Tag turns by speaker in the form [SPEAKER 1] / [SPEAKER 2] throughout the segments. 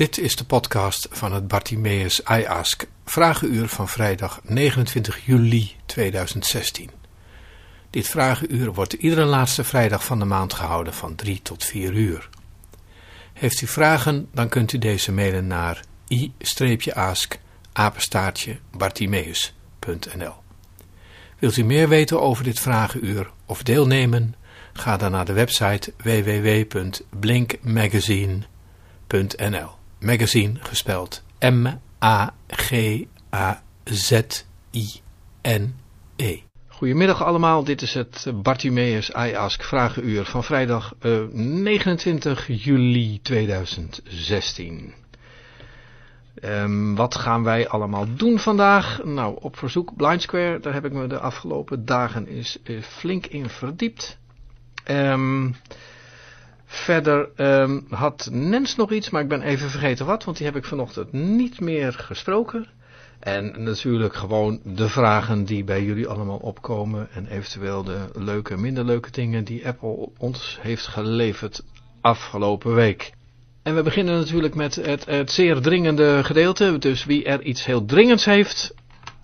[SPEAKER 1] Dit is de podcast van het Bartimeus I Ask Vragenuur van vrijdag 29 juli 2016. Dit vragenuur wordt iedere laatste vrijdag van de maand gehouden van 3 tot 4 uur. Heeft u vragen, dan kunt u deze mailen naar i-ask Wilt u meer weten over dit vragenuur of deelnemen? Ga dan naar de website www.blinkmagazine.nl Magazine gespeld M-A-G-A-Z-I-N-E. Goedemiddag allemaal, dit is het Bartimeus I Ask Vragenuur van vrijdag uh, eh, 29 juli 2016. Um, wat gaan wij allemaal doen vandaag? Nou, op verzoek Blind Square, daar heb ik me de afgelopen dagen eens uh, flink in verdiept. Um, verder um, had Nens nog iets, maar ik ben even vergeten wat, want die heb ik vanochtend niet meer gesproken. En natuurlijk gewoon de vragen die bij jullie allemaal opkomen en eventueel de leuke, minder leuke dingen die Apple ons heeft geleverd afgelopen week. En we beginnen natuurlijk met het, het zeer dringende gedeelte, dus wie er iets heel dringends heeft,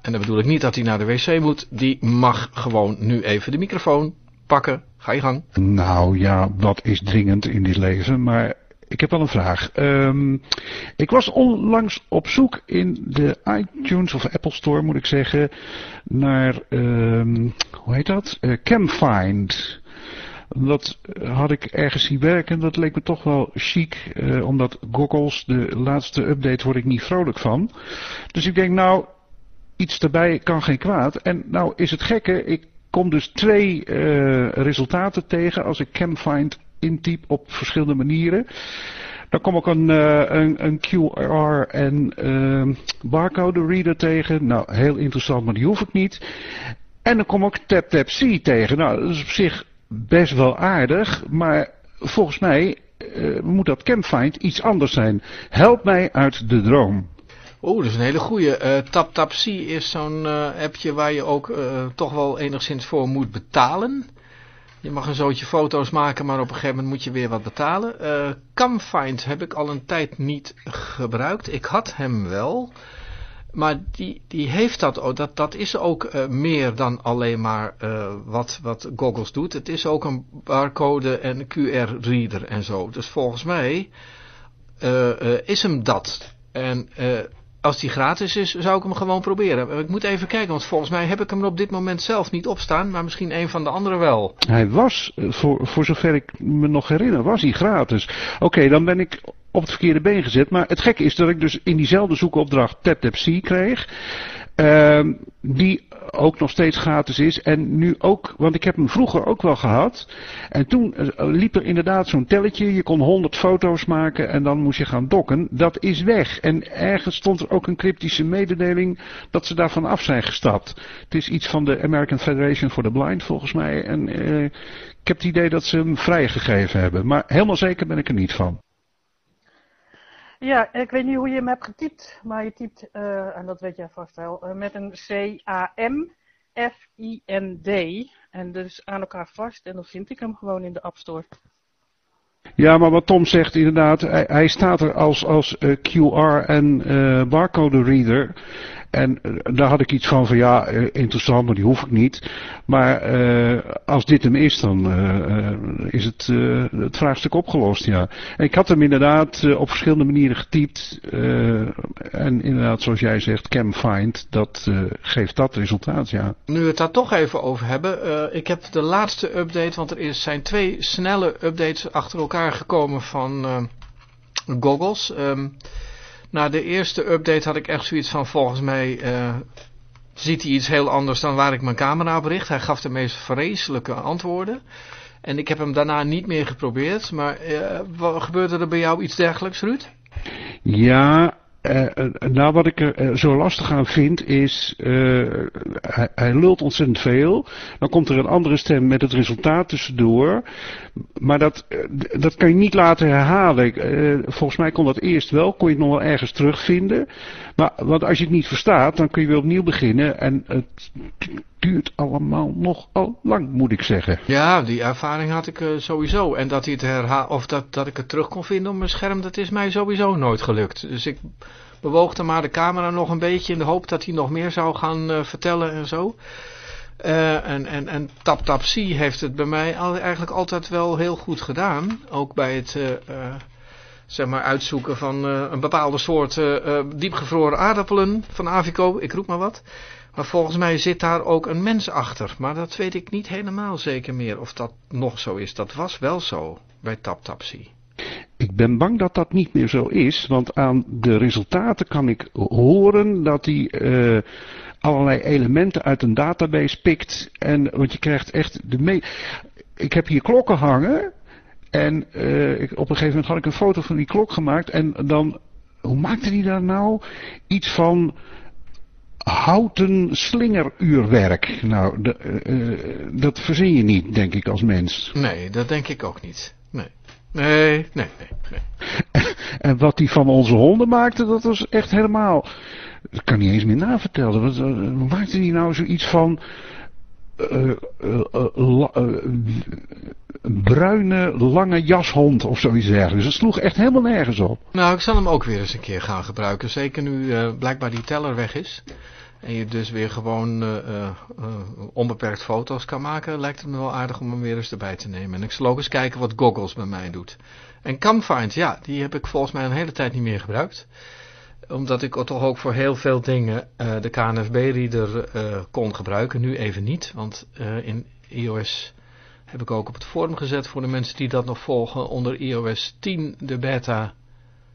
[SPEAKER 1] en dan bedoel ik niet dat hij naar de wc moet, die mag gewoon nu even de microfoon pakken. Ga je gang.
[SPEAKER 2] Nou ja, wat is dringend in dit leven, maar ik heb wel een vraag. Um, ik was onlangs op zoek in de iTunes of Apple Store, moet ik zeggen, naar, um, hoe heet dat? Uh, Camfind. Dat had ik ergens zien werken. Dat leek me toch wel chic. Uh, omdat goggles, de laatste update, word ik niet vrolijk van. Dus ik denk nou, iets erbij kan geen kwaad. En nou is het gekke, ik kom dus twee uh, resultaten tegen als ik Camfind intyp op verschillende manieren. Dan kom ik een, uh, een, een, QR en uh, barcode reader tegen. Nou, heel interessant, maar die hoef ik niet. En dan kom ik TapTapC tegen. Nou, dat is op zich best wel aardig, maar volgens mij moet dat Campfind iets anders zijn. Help mij uit de droom.
[SPEAKER 1] Oh, dat is een hele goeie. Uh, TapTapC is zo'n uh, appje waar je ook uh, toch wel enigszins voor moet betalen. Je mag een zootje foto's maken, maar op een gegeven moment moet je weer wat betalen. Uh, Camfind heb ik al een tijd niet gebruikt. Ik had hem wel. Maar die, die heeft dat ook. Dat, dat is ook meer dan alleen maar wat, wat Goggles doet. Het is ook een barcode en QR-reader en zo. Dus volgens mij is hem dat. En als die gratis is, zou ik hem gewoon proberen. Ik moet even kijken, want volgens mij heb ik hem op dit moment zelf niet op staan, maar misschien een van de anderen wel.
[SPEAKER 2] Hij was, eh, voor, zover ik me nog herinner, was hij gratis. Oké, dan ben ik op het verkeerde been gezet. Maar het gekke is dat ik dus in diezelfde zoekopdracht TapTapC kreeg. Uh, die ook nog steeds gratis is. En nu ook, want ik heb hem vroeger ook wel gehad. En toen uh, liep er inderdaad zo'n telletje. Je kon 100 foto's maken en dan moest je gaan dokken. Dat is weg. En ergens stond er ook een cryptische mededeling dat ze daarvan af zijn gestapt. Het is iets van de American Federation for the Blind volgens mij. En uh, ik heb het idee dat ze hem vrijgegeven hebben. Maar helemaal zeker ben ik er niet van.
[SPEAKER 3] Ja, ik weet niet hoe je hem hebt getypt, maar je typt, uh, en dat weet jij vast wel, uh, met een C-A-M-F-I-N-D. En dus aan elkaar vast en dan vind ik hem gewoon in de App Store.
[SPEAKER 2] Ja, maar wat Tom zegt inderdaad, hij, staat er als, als uh, QR en barcode reader. En uh, daar had ik iets van van ja, uh, interessant, maar die hoef ik niet. Maar uh, als dit hem is, dan is het, het vraagstuk opgelost, ja. Ik had hem inderdaad op verschillende manieren getypt. en inderdaad, zoals jij zegt, CamFind, dat geeft dat resultaat, ja.
[SPEAKER 1] Nu we het daar toch even over hebben. ik heb de laatste update, want er is, zijn twee snelle updates achter elkaar gekomen van Goggles. Um, na de eerste update had ik echt zoiets van, volgens mij uh, ziet hij iets heel anders dan waar ik mijn camera op. Hij gaf de meest vreselijke antwoorden. En ik heb hem daarna niet meer geprobeerd. Maar uh, gebeurde er bij jou iets dergelijks, Ruud?
[SPEAKER 2] Ja, uh, nou, wat ik er uh, zo lastig aan vind is, hij, hij, lult ontzettend veel. Dan komt er een andere stem met het resultaat tussendoor. Maar dat, dat kan je niet laten herhalen. volgens mij kon dat eerst wel, kon je het nog wel ergens terugvinden. Maar want als je het niet verstaat, dan kun je weer opnieuw beginnen. En het duurt allemaal nogal lang, moet ik zeggen.
[SPEAKER 1] Ja, die ervaring had ik sowieso. En dat hij het herhaal, of dat, dat ik het terug kon vinden op mijn scherm, dat is mij sowieso nooit gelukt. Dus ik bewoogde maar de camera nog een beetje in de hoop dat hij nog meer zou gaan vertellen en zo. Uh, en, en, en Tap Tap C heeft het bij mij eigenlijk altijd wel heel goed gedaan. Ook bij het zeg maar uitzoeken van een bepaalde soort diepgevroren aardappelen van Avico. Ik roep maar wat. Maar volgens mij zit daar ook een mens achter. Maar dat weet ik niet helemaal zeker meer of dat nog zo is. Dat was wel zo bij Tap Tap C.
[SPEAKER 2] Ik ben bang dat dat niet meer zo is, want aan de resultaten kan ik horen dat die allerlei elementen uit een database pikt. En, want je krijgt echt de me Ik heb hier klokken hangen. En uh, ik, op een gegeven moment had ik een foto van die klok gemaakt. En dan, hoe maakte die daar nou? Iets van houten slingeruurwerk. Nou, de, uh, dat verzin je niet, denk ik, als mens.
[SPEAKER 1] Nee, dat denk ik ook niet. Nee. Nee, nee, nee. nee.
[SPEAKER 2] en wat die van onze honden maakte, dat was echt helemaal... Dat kan niet eens meer navertellen. Wat, uh, maakte hij nou zoiets van... Uh, bruine, lange jashond of zoiets dergelijks. Het sloeg echt helemaal nergens op.
[SPEAKER 1] Nou, ik zal hem ook weer eens een keer gaan gebruiken. Zeker nu blijkbaar die teller weg is. En je dus weer gewoon onbeperkt foto's kan maken. Lijkt het me wel aardig om hem weer eens erbij te nemen. En ik zal ook eens kijken wat Goggles bij mij doet. En Camfind, ja, die heb ik volgens mij een hele tijd niet meer gebruikt omdat ik toch ook voor heel veel dingen uh, de KNFB-reader uh, kon gebruiken. Nu even niet, want uh, in iOS heb ik ook op het forum gezet voor de mensen die dat nog volgen. Onder iOS 10 de beta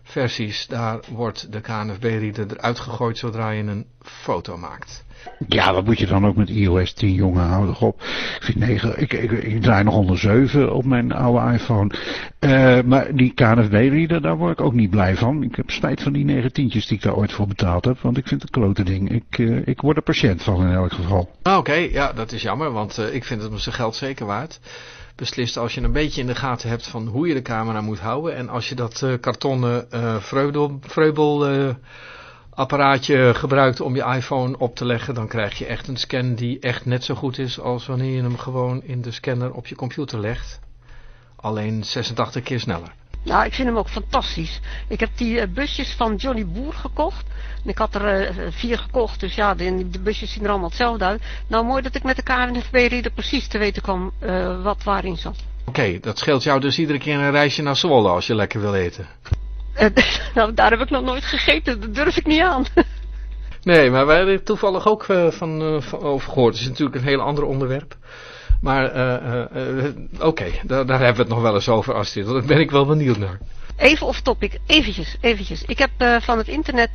[SPEAKER 1] versies, daar wordt de KNFB-reader eruit gegooid zodra je een foto maakt.
[SPEAKER 2] Ja, wat moet je dan ook met iOS 10, jongen, hou toch op. Ik, vind 9, ik, ik, ik draai nog onder 7 op mijn oude iPhone. Uh, maar die KNFB-reader, daar word ik ook niet blij van. Ik heb spijt van die 9 tientjes die ik daar ooit voor betaald heb, want ik vind het een klote ding. Ik, uh, ik word er patiënt van in elk geval.
[SPEAKER 1] Ah, Oké, okay, ja, dat is jammer, want uh, ik vind het me zijn geld zeker waard beslist als je een beetje in de gaten hebt van hoe je de camera moet houden. En als je dat uh, kartonnen uh, vreubel, uh, apparaatje gebruikt om je iPhone op te leggen, dan krijg je echt een scan die echt net zo goed is als wanneer je hem gewoon in de scanner op je computer legt. Alleen 86 keer sneller.
[SPEAKER 4] Nou, ik vind hem ook fantastisch. Ik heb die busjes van Johnny Boer gekocht. En ik had er uh, vier gekocht, dus ja, de, de, busjes zien er allemaal hetzelfde uit. Nou, mooi dat ik met de KNFB-reader precies te weten kwam uh, wat waarin zat.
[SPEAKER 1] Oké, okay, dat scheelt jou dus iedere keer een reisje naar Zwolle als je lekker wil eten.
[SPEAKER 4] nou, daar heb ik nog nooit gegeten, dat durf ik niet aan.
[SPEAKER 1] nee, maar wij hebben er toevallig ook van, van over gehoord. Het is natuurlijk een heel ander onderwerp. Maar uh, uh, oké, okay, daar, daar, hebben we het nog wel eens over, Astrid. Daar ben ik wel benieuwd naar.
[SPEAKER 4] Even off topic, eventjes, eventjes. Ik heb uh, van het internet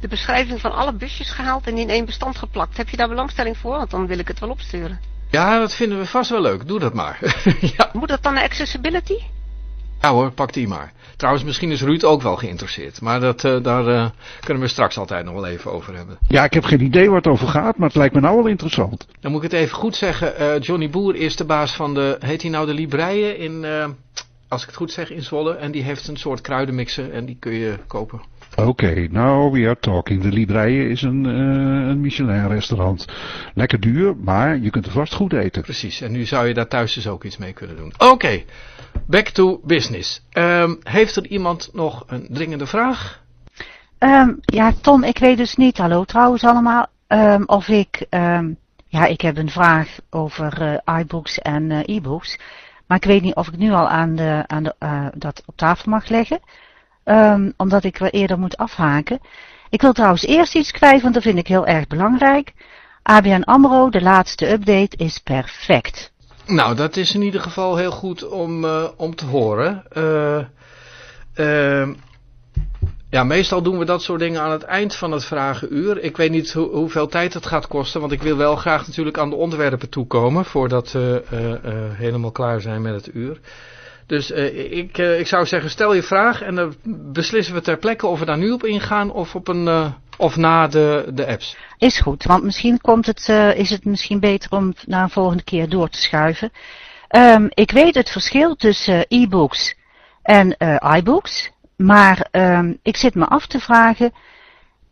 [SPEAKER 4] de beschrijving van alle busjes gehaald en in één bestand geplakt. Heb je daar belangstelling voor? Want dan wil ik het wel opsturen.
[SPEAKER 1] Ja, dat vinden we vast wel leuk. Doe dat maar.
[SPEAKER 4] ja. Moet dat dan naar accessibility?
[SPEAKER 1] Ja hoor, pak die maar. Trouwens, misschien is Ruud ook wel geïnteresseerd. Maar dat, uh, daar uh, kunnen we straks altijd nog wel even over hebben.
[SPEAKER 2] Ja, ik heb geen idee waar het over gaat, maar het lijkt me nou wel interessant.
[SPEAKER 1] Dan moet ik het even goed zeggen. Uh, Johnny Boer is de baas van de, heet hij nou de Libreien in, als ik het goed zeg, in Zwolle. En die heeft een soort kruidenmixer en die kun je kopen.
[SPEAKER 2] Oké, okay, now we are talking. De Libreien is een, uh, een Michelin restaurant. Lekker duur, maar je kunt er vast goed eten.
[SPEAKER 1] Precies, en nu zou je daar thuis dus ook iets mee kunnen doen. Oké, okay, back to business. Um, heeft er iemand nog een dringende vraag?
[SPEAKER 5] Um, ja, Tom, ik weet dus niet, hallo trouwens allemaal, um, of ik, ja, ik heb een vraag over uh, iBooks en uh, e-books. Maar ik weet niet of ik nu al aan, de, aan de, uh, dat op tafel mag leggen. Um, omdat ik wel eerder moet afhaken. Ik wil trouwens eerst iets kwijt, want dat vind ik heel erg belangrijk. ABN AMRO, de laatste update, is perfect.
[SPEAKER 1] Nou, dat is in ieder geval heel goed om, uh, om te horen. Uh, ja, meestal doen we dat soort dingen aan het eind van het vragenuur. Ik weet niet ho hoeveel tijd het gaat kosten, want ik wil wel graag natuurlijk aan de onderwerpen toekomen voordat we helemaal klaar zijn met het uur. Dus uh, ik, uh, ik zou zeggen, stel je vraag en dan beslissen we ter plekke of we daar nu op ingaan of, op een, uh, of na de, de apps.
[SPEAKER 5] Is goed, want misschien komt het, is het misschien beter om naar een volgende keer door te schuiven. Um, ik weet het verschil tussen e-books en iBooks, maar um, ik zit me af te vragen,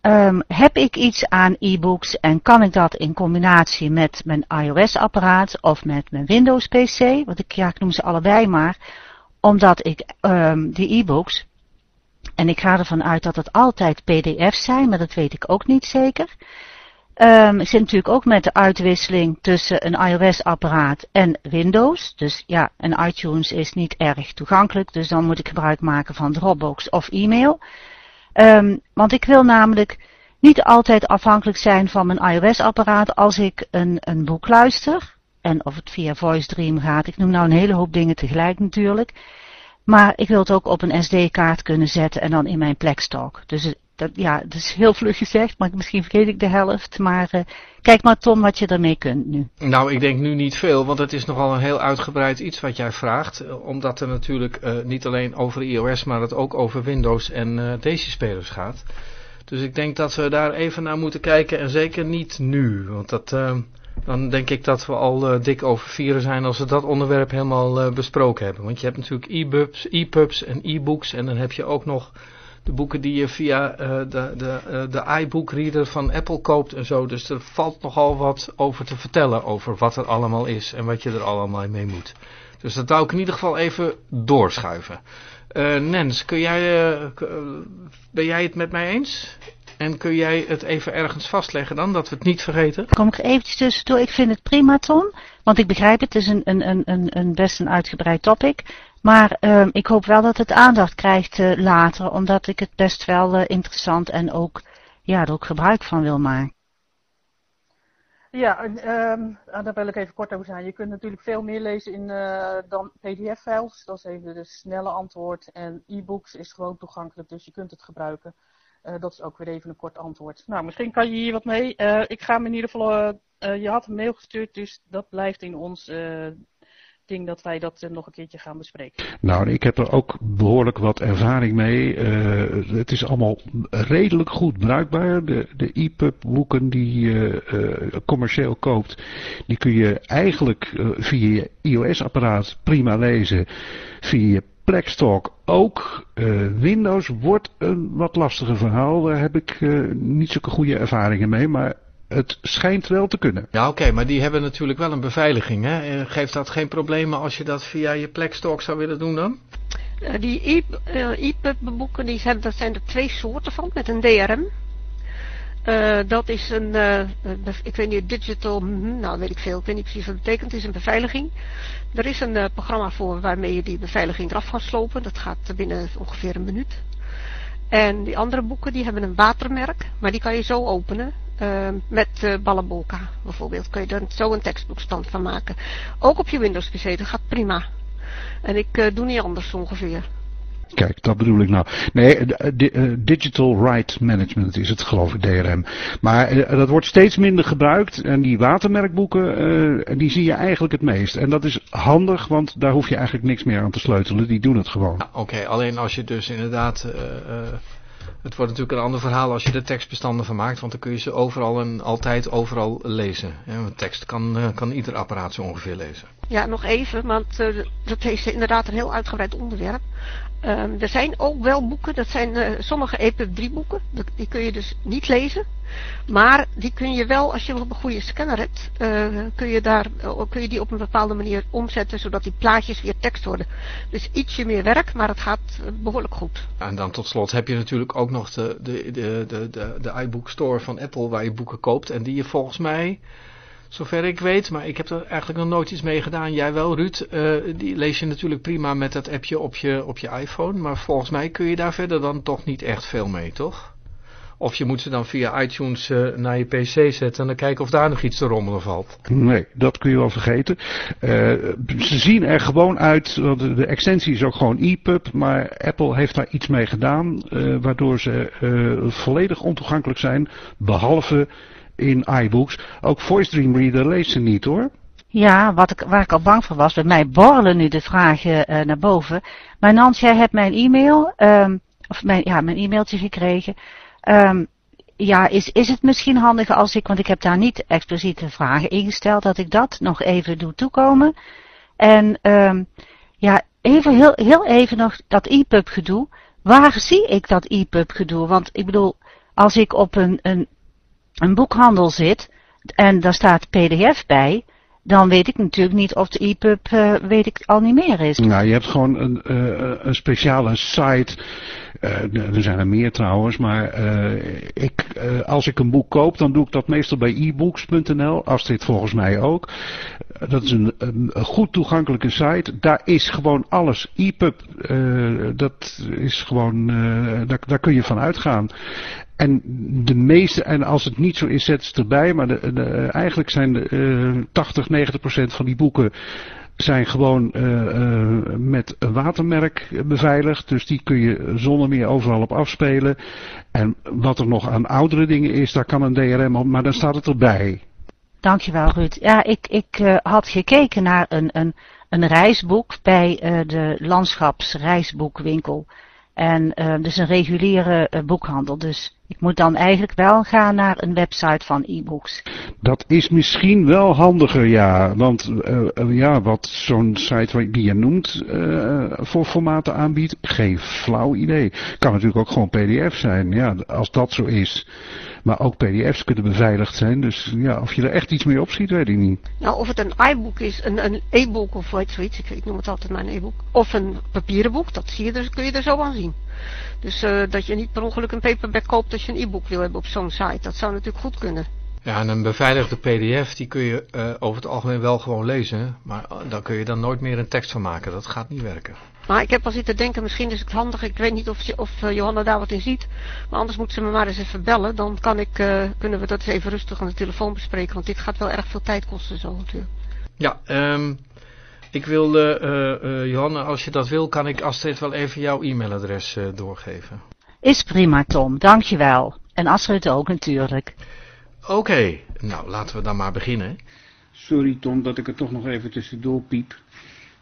[SPEAKER 5] um, heb ik iets aan e-books en kan ik dat in combinatie met mijn iOS-apparaat of met mijn Windows-PC, want ik noem ze allebei maar, omdat ik um, die e-books, en ik ga ervan uit dat het altijd pdf's zijn, maar dat weet ik ook niet zeker. Um, zit natuurlijk ook met de uitwisseling tussen een iOS-apparaat en Windows. Dus ja, een iTunes is niet erg toegankelijk, dus dan moet ik gebruik maken van Dropbox of e-mail. Um, want ik wil namelijk niet altijd afhankelijk zijn van mijn iOS-apparaat als ik een, een boek luister. En of het via Voice Dream gaat. Ik noem nou een hele hoop dingen tegelijk natuurlijk. Maar ik wil het ook op een SD-kaart kunnen zetten en dan in mijn Plextalk. Dus dat, ja, dat is heel vlug gezegd, maar misschien vergeet ik de helft. Maar uh, kijk maar Tom wat je ermee kunt nu.
[SPEAKER 1] Nou, ik denk nu niet veel, want het is nogal een heel uitgebreid iets wat jij vraagt. Eh, omdat er natuurlijk uh, niet alleen over iOS, maar het ook over Windows en uh, Daisy-spelers gaat. Dus ik denk dat we daar even naar moeten kijken en zeker niet nu. Want dat, dan denk ik dat we al dik over vieren zijn als we dat onderwerp helemaal besproken hebben. Want je hebt natuurlijk e-pubs, e-pubs en e-books en dan heb je ook nog de boeken die je via uh, de, de, uh, de iBook reader van Apple koopt en zo. Dus er valt nogal wat over te vertellen over wat er allemaal is en wat je er allemaal mee moet. Dus dat wou ik in ieder geval even doorschuiven. Uh, Nens, kun jij, ben jij het met mij eens? En kun jij het even ergens vastleggen dan, dat we het niet vergeten?
[SPEAKER 5] Kom ik eventjes tussendoor. Ik vind het prima, Tom. Want ik begrijp het, het is een, een, een, een best een uitgebreid topic. Maar uh, ik hoop wel dat het aandacht krijgt uh, later, omdat ik het best wel uh, interessant en ook, ja, er ook gebruik van wil maken.
[SPEAKER 3] Ja, um, daar wil ik even kort over zijn. Je kunt natuurlijk veel meer lezen in, uh, dan pdf-files. Dat is even de snelle antwoord. En e-books is gewoon toegankelijk, dus je kunt het gebruiken. Uh, dat is ook weer even een kort antwoord. Nou, misschien kan je hier wat mee. Uh, ik ga me in ieder geval. je had een mail gestuurd, dus dat blijft in ons ding dat wij dat uh, nog een keertje gaan bespreken.
[SPEAKER 2] Nou, ik heb er ook behoorlijk wat ervaring mee. Uh, het is allemaal redelijk goed bruikbaar. De, de EPUB boeken die je uh, commercieel koopt, die kun je eigenlijk via je iOS-apparaat prima lezen. Via je Plextalk ook. Windows wordt een wat lastiger verhaal. Daar heb ik niet zulke goede ervaringen mee. Maar het schijnt wel te kunnen.
[SPEAKER 1] Ja, oké, okay, maar die hebben natuurlijk wel een beveiliging. Hè? Geeft dat geen problemen als je dat via je Plextalk zou willen doen dan?
[SPEAKER 4] Uh, die e-pub-boeken, die zijn, dat zijn er twee soorten van, met een DRM. Uh, dat is een, uh, ik weet niet, digital, nou weet ik veel, ik weet niet precies wat het betekent, het is een beveiliging. Er is een uh, programma voor waarmee je die beveiliging eraf gaat slopen, dat gaat binnen ongeveer een minuut. En die andere boeken die hebben een watermerk, maar die kan je zo openen. Uh, met uh, Ballenbolka bijvoorbeeld. Kun je er zo een tekstboekstand van maken. Ook op je Windows PC, dat gaat prima. En ik uh, doe niet anders ongeveer.
[SPEAKER 2] Kijk, dat bedoel ik nou. Nee, Digital Right Management is het geloof ik, DRM. Maar dat wordt steeds minder gebruikt. En die watermerkboeken, die zie je eigenlijk het meest. En dat is handig, want daar hoef je eigenlijk niks meer aan te sleutelen. Die doen het gewoon.
[SPEAKER 1] Ja, Oké, okay. alleen als je dus inderdaad het wordt natuurlijk een ander verhaal als je er tekstbestanden van maakt, want dan kun je ze overal en altijd overal lezen. Ja, tekst kan, uh, kan ieder apparaat zo ongeveer lezen.
[SPEAKER 4] Ja, nog even, want uh, dat is inderdaad een heel uitgebreid onderwerp. Um, er zijn ook wel boeken, dat zijn uh, sommige EPUB 3 boeken, die kun je dus niet lezen. Maar die kun je wel, als je een goede scanner hebt, uh, kun, je daar, kun je die op een bepaalde manier omzetten, zodat die plaatjes weer tekst worden. Dus ietsje meer werk, maar het gaat behoorlijk goed.
[SPEAKER 1] En dan tot slot heb je natuurlijk ook nog de, de, de, de, de, de iBook Store van Apple, waar je boeken koopt. En die je volgens mij Zover ik weet, maar ik heb er eigenlijk nog nooit iets mee gedaan. Jij wel, Ruud. Uh, die lees je natuurlijk prima met dat appje op je, op je iPhone. Maar volgens mij kun je daar verder dan toch niet echt veel mee, toch? Of je moet ze dan via iTunes uh, naar je pc zetten en dan kijken of daar nog iets te rommelen valt.
[SPEAKER 2] Nee, dat kun je wel vergeten. Uh, ze zien er gewoon uit, de extensie is ook gewoon EPUB, maar Apple heeft daar iets mee gedaan, waardoor ze volledig ontoegankelijk zijn, behalve in iBooks. Ook Voice Dream Reader leest ze niet hoor.
[SPEAKER 5] Ja, wat ik, waar ik al bang voor was, bij mij borrelen nu de vragen uh, naar boven. Maar Nans, jij hebt mijn e-mail, um, of mijn, ja, mijn e-mailtje gekregen. Um, ja, is, is het misschien handiger als ik, want ik heb daar niet expliciete vragen ingesteld, dat ik dat nog even doe toekomen. En um, ja, even, heel, heel even nog dat EPUB gedoe. Waar zie ik dat EPUB gedoe? Want ik bedoel, als ik op een, een, een boekhandel zit en daar staat pdf bij, dan weet ik natuurlijk niet of de EPUB uh, weet ik al niet meer is.
[SPEAKER 2] Nou, je hebt gewoon een, uh, een speciale site. Uh, er zijn er meer trouwens, maar ik, als ik een boek koop, dan doe ik dat meestal bij ebooks.nl. Astrid volgens mij ook. Dat is een, een, goed toegankelijke site. Daar is gewoon alles. EPUB, dat is gewoon, daar, daar kun je van uitgaan. En de meeste, en als het niet zo is, zet ze erbij. Maar de, de, eigenlijk zijn de, uh, 80, 90 procent van die boeken zijn gewoon uh, met een watermerk beveiligd. Dus die kun je zonder meer overal op afspelen. En wat er nog aan oudere dingen is, daar kan een DRM op, maar dan staat het erbij.
[SPEAKER 5] Dankjewel Ruud. Ja, ik, ik had gekeken naar een, een, een reisboek bij de landschapsreisboekwinkel. En uh, dus een reguliere uh, boekhandel. Dus ik moet dan eigenlijk wel gaan naar een website van e-books.
[SPEAKER 2] Dat is misschien wel handiger, ja. Want uh, ja, wat zo'n site die je noemt voor formaten aanbiedt, geen flauw idee. Kan natuurlijk ook gewoon pdf zijn, ja, als dat zo is. Maar ook pdf's kunnen beveiligd zijn. Dus ja, of je er echt iets mee op ziet, weet ik niet.
[SPEAKER 4] Nou, of het een iBook is, een, een e-book of wat zoiets. Ik, ik noem het altijd mijn e-book. Of een papieren boek, dat zie je dus, kun je er zo aan zien. Dus uh, dat je niet per ongeluk een paperback koopt als je een e-book wil hebben op zo'n site. Dat zou natuurlijk goed kunnen.
[SPEAKER 1] Ja, en een beveiligde pdf, die kun je uh, over het algemeen wel gewoon lezen. Maar daar kun je dan nooit meer een tekst van maken. Dat gaat niet werken.
[SPEAKER 4] Maar ik heb al zitten denken, misschien is het handig. Ik weet niet of, of uh, Johanna daar wat in ziet. Maar anders moet ze me maar eens even bellen. Dan kan ik, uh, kunnen we dat eens even rustig aan de telefoon bespreken. Want dit gaat wel erg veel tijd kosten zo natuurlijk.
[SPEAKER 1] Ja, um, ik wil, uh, Johanna, als je dat wil, kan ik Astrid wel even jouw e-mailadres doorgeven.
[SPEAKER 5] Is prima, Tom. Dankjewel. En Astrid ook natuurlijk.
[SPEAKER 1] Oké, okay. nou laten we dan maar beginnen.
[SPEAKER 6] Sorry Tom dat ik er toch nog even tussendoor piep.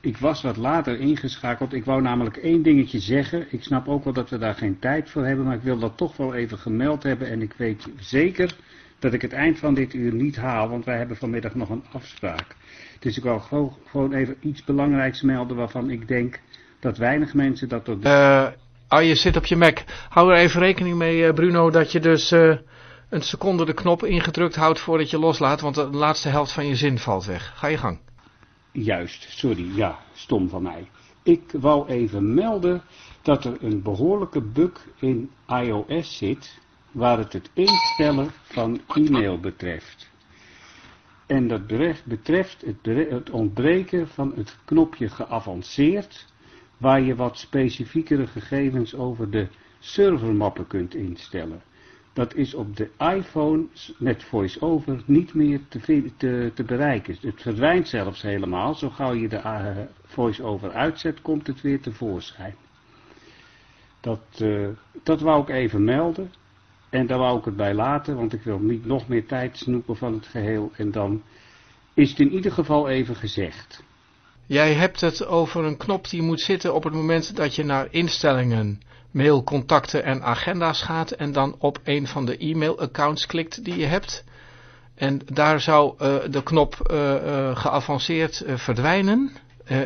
[SPEAKER 6] Ik was wat later ingeschakeld. Ik wou namelijk één dingetje zeggen. Ik snap ook wel dat we daar geen tijd voor hebben, maar ik wil dat toch wel even gemeld hebben. En ik weet zeker dat ik het eind van dit uur niet haal, want wij hebben vanmiddag nog een afspraak. Dus ik wil gewoon even iets belangrijks melden waarvan ik denk dat weinig mensen dat tot...
[SPEAKER 1] Uh, oh, je zit op je Mac. Hou er even rekening mee, Bruno, dat je dus uh, een seconde de knop ingedrukt houdt voordat je loslaat, want de laatste helft van je zin valt weg. Ga je gang.
[SPEAKER 6] Juist, sorry, ja, stom van mij. Ik wou even melden dat er een behoorlijke bug in iOS zit, waar het het instellen van e-mail betreft. En dat betreft het ontbreken van het knopje geavanceerd, waar je wat specifiekere gegevens over de servermappen kunt instellen. Dat is op de iPhone met VoiceOver niet meer te, te, bereiken. Het verdwijnt zelfs helemaal. Zo gauw je de uh, VoiceOver uitzet, komt het weer tevoorschijn. Dat, uh, dat wou ik even melden. En daar wou ik het bij laten, want ik wil niet nog meer tijd snoepen van het geheel. En dan is het in ieder geval even gezegd.
[SPEAKER 1] Jij hebt het over een knop die moet zitten op het moment dat je naar instellingen mail, contacten en agenda's gaat en dan op een van de e-mail-accounts klikt die je hebt. En daar zou uh, de knop uh, uh, geavanceerd verdwijnen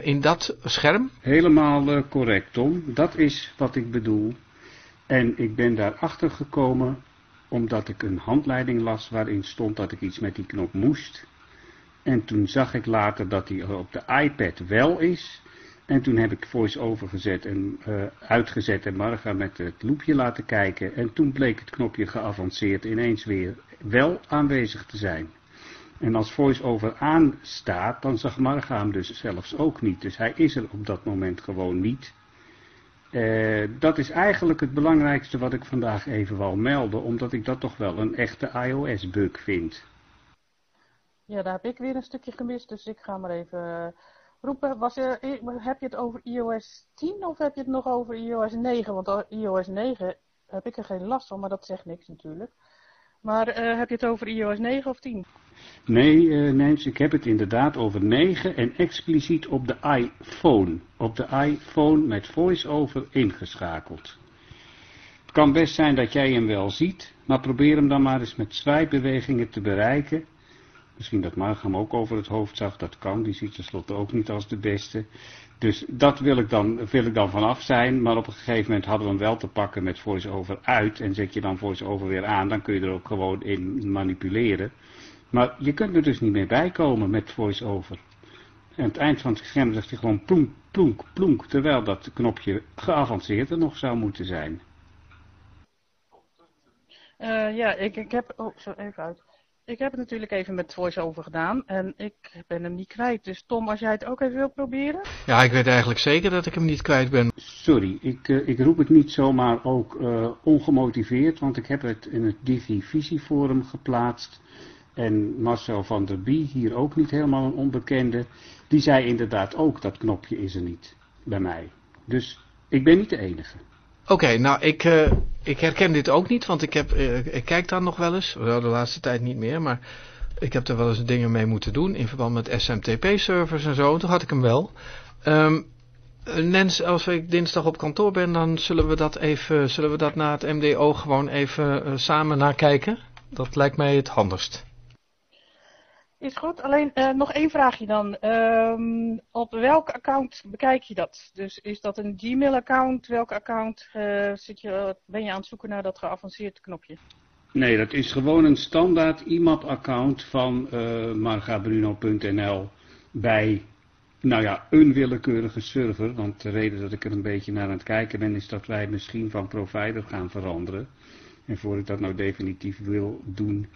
[SPEAKER 1] in dat scherm.
[SPEAKER 6] Helemaal correct, Tom. Dat is wat ik bedoel. En ik ben daarachter gekomen omdat ik een handleiding las waarin stond dat ik iets met die knop moest. En toen zag ik later dat die op de iPad wel is. En toen heb ik voice-over gezet en uh, uitgezet en Marga met het loepje laten kijken. En toen bleek het knopje geavanceerd ineens weer wel aanwezig te zijn. En als voice-over aanstaat, dan zag Marga hem dus zelfs ook niet. Dus hij is er op dat moment gewoon niet. Uh, dat is eigenlijk het belangrijkste wat ik vandaag even wou melden, omdat ik dat toch wel een echte iOS-bug vind.
[SPEAKER 3] Ja, daar heb ik weer een stukje gemist, dus ik ga maar even roepen. Was er, heb je het over iOS 10 of heb je het nog over iOS 9? Want iOS 9 heb ik er geen last van, maar dat zegt niks natuurlijk. Maar uh, heb je het over iOS 9 of 10?
[SPEAKER 6] Nee, uh, Nens, ik heb het inderdaad over 9 en expliciet op de iPhone. Op de iPhone met voice-over ingeschakeld. Het kan best zijn dat jij hem wel ziet, maar probeer hem dan maar eens met swipe-bewegingen te bereiken Misschien dat Marga hem ook over het hoofd zag, dat kan. Die ziet tenslotte ook niet als de beste. Dus dat wil ik dan, wil ik dan vanaf zijn. Maar op een gegeven moment hadden we hem wel te pakken met voice-over uit. En zet je dan voice-over weer aan, dan kun je er ook gewoon in manipuleren. Maar je kunt er dus niet meer bij komen met voice-over. En aan het eind van het scherm zegt hij gewoon plonk, plonk, plonk. Terwijl dat knopje geavanceerder nog zou moeten zijn.
[SPEAKER 3] Uh, ja, ik, ik heb... Oh, zo even uit. Ik heb het natuurlijk even met voice-over gedaan en ik ben hem niet kwijt. Dus Tom, als jij het ook even wil proberen?
[SPEAKER 1] Ja, ik weet eigenlijk zeker dat ik hem niet kwijt ben.
[SPEAKER 6] Sorry, ik, uh, ik roep het niet zomaar ook uh, ongemotiveerd, want ik heb het in het Digivisie forum geplaatst. En Marcel van der Bie, hier ook niet helemaal een onbekende, die zei inderdaad ook dat knopje is er niet bij mij. Dus ik ben niet de enige.
[SPEAKER 1] Oké, nou ik, uh, ik herken dit ook niet, want ik, heb, uh, ik kijk daar nog wel eens. Wel de laatste tijd niet meer, maar ik heb er wel eens dingen mee moeten doen in verband met SMTP-servers en zo. Toen had ik hem wel. Um, Nens, als ik dinsdag op kantoor ben, dan zullen we dat even, zullen we dat na het MDO gewoon even samen nakijken. Dat lijkt mij het handigst.
[SPEAKER 3] Is goed. Alleen uh, nog één vraagje dan. Um, op welk account bekijk je dat? Dus is dat een Gmail-account? Welk account uh, zit je, ben je aan het zoeken naar dat geavanceerde knopje?
[SPEAKER 6] Nee, dat is gewoon een standaard IMAP-account van uh, margabruno.nl bij, nou ja, een willekeurige server. Want de reden dat ik er een beetje naar aan het kijken ben, is dat wij misschien van provider gaan veranderen. En voor ik dat nou definitief wil doen,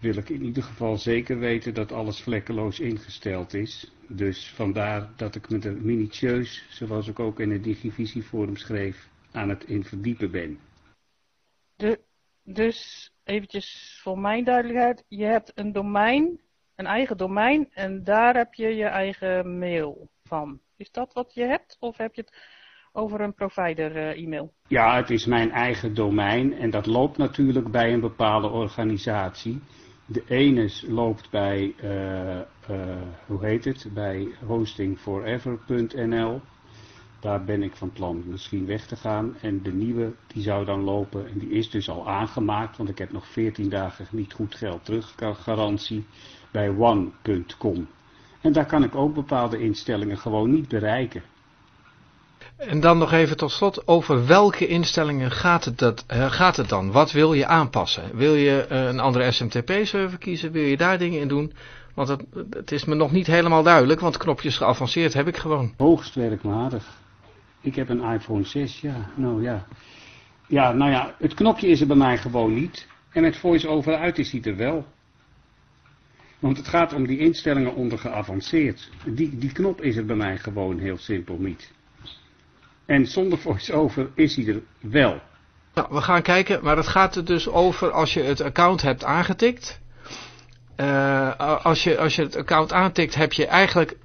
[SPEAKER 6] wil ik in ieder geval zeker weten dat alles vlekkeloos ingesteld is. Dus vandaar dat ik me er minutieus, zoals ik ook in het Digivisieforum schreef, aan het in verdiepen ben.
[SPEAKER 3] De, dus eventjes voor mijn duidelijkheid, je hebt een domein, een eigen domein en daar heb je je eigen mail van. Is dat wat je hebt of heb je het over een provider uh, e-mail?
[SPEAKER 6] Ja, het is mijn eigen domein en dat loopt natuurlijk bij een bepaalde organisatie. De ene loopt bij, uh, uh, hoe heet het, bij hostingforever.nl. Daar ben ik van plan misschien weg te gaan. En de nieuwe, die zou dan lopen, en die is dus al aangemaakt, want ik heb nog 14 dagen niet goed geld terug garantie, bij one.com. En daar kan ik ook bepaalde instellingen gewoon niet bereiken.
[SPEAKER 1] En dan nog even tot slot, over welke instellingen gaat het, dat, uh, gaat het dan? Wat wil je aanpassen? Wil je uh, een andere SMTP-server kiezen? Wil je daar dingen in doen? Want het, het, is me nog niet helemaal duidelijk, want knopjes geavanceerd heb ik gewoon.
[SPEAKER 6] Hoogst werkmatig. Ik heb een iPhone 6, ja, nou ja. Ja, nou ja, het knopje is er bij mij gewoon niet. En met voice-over uit is hij er wel. Want het gaat om die instellingen onder geavanceerd. Die, die knop is er bij mij gewoon heel simpel niet. En zonder voice-over is hij er wel.
[SPEAKER 1] Nou, we gaan kijken, maar het gaat er dus over als je het account hebt aangetikt. Uh, als, je, als je het account aantikt heb je eigenlijk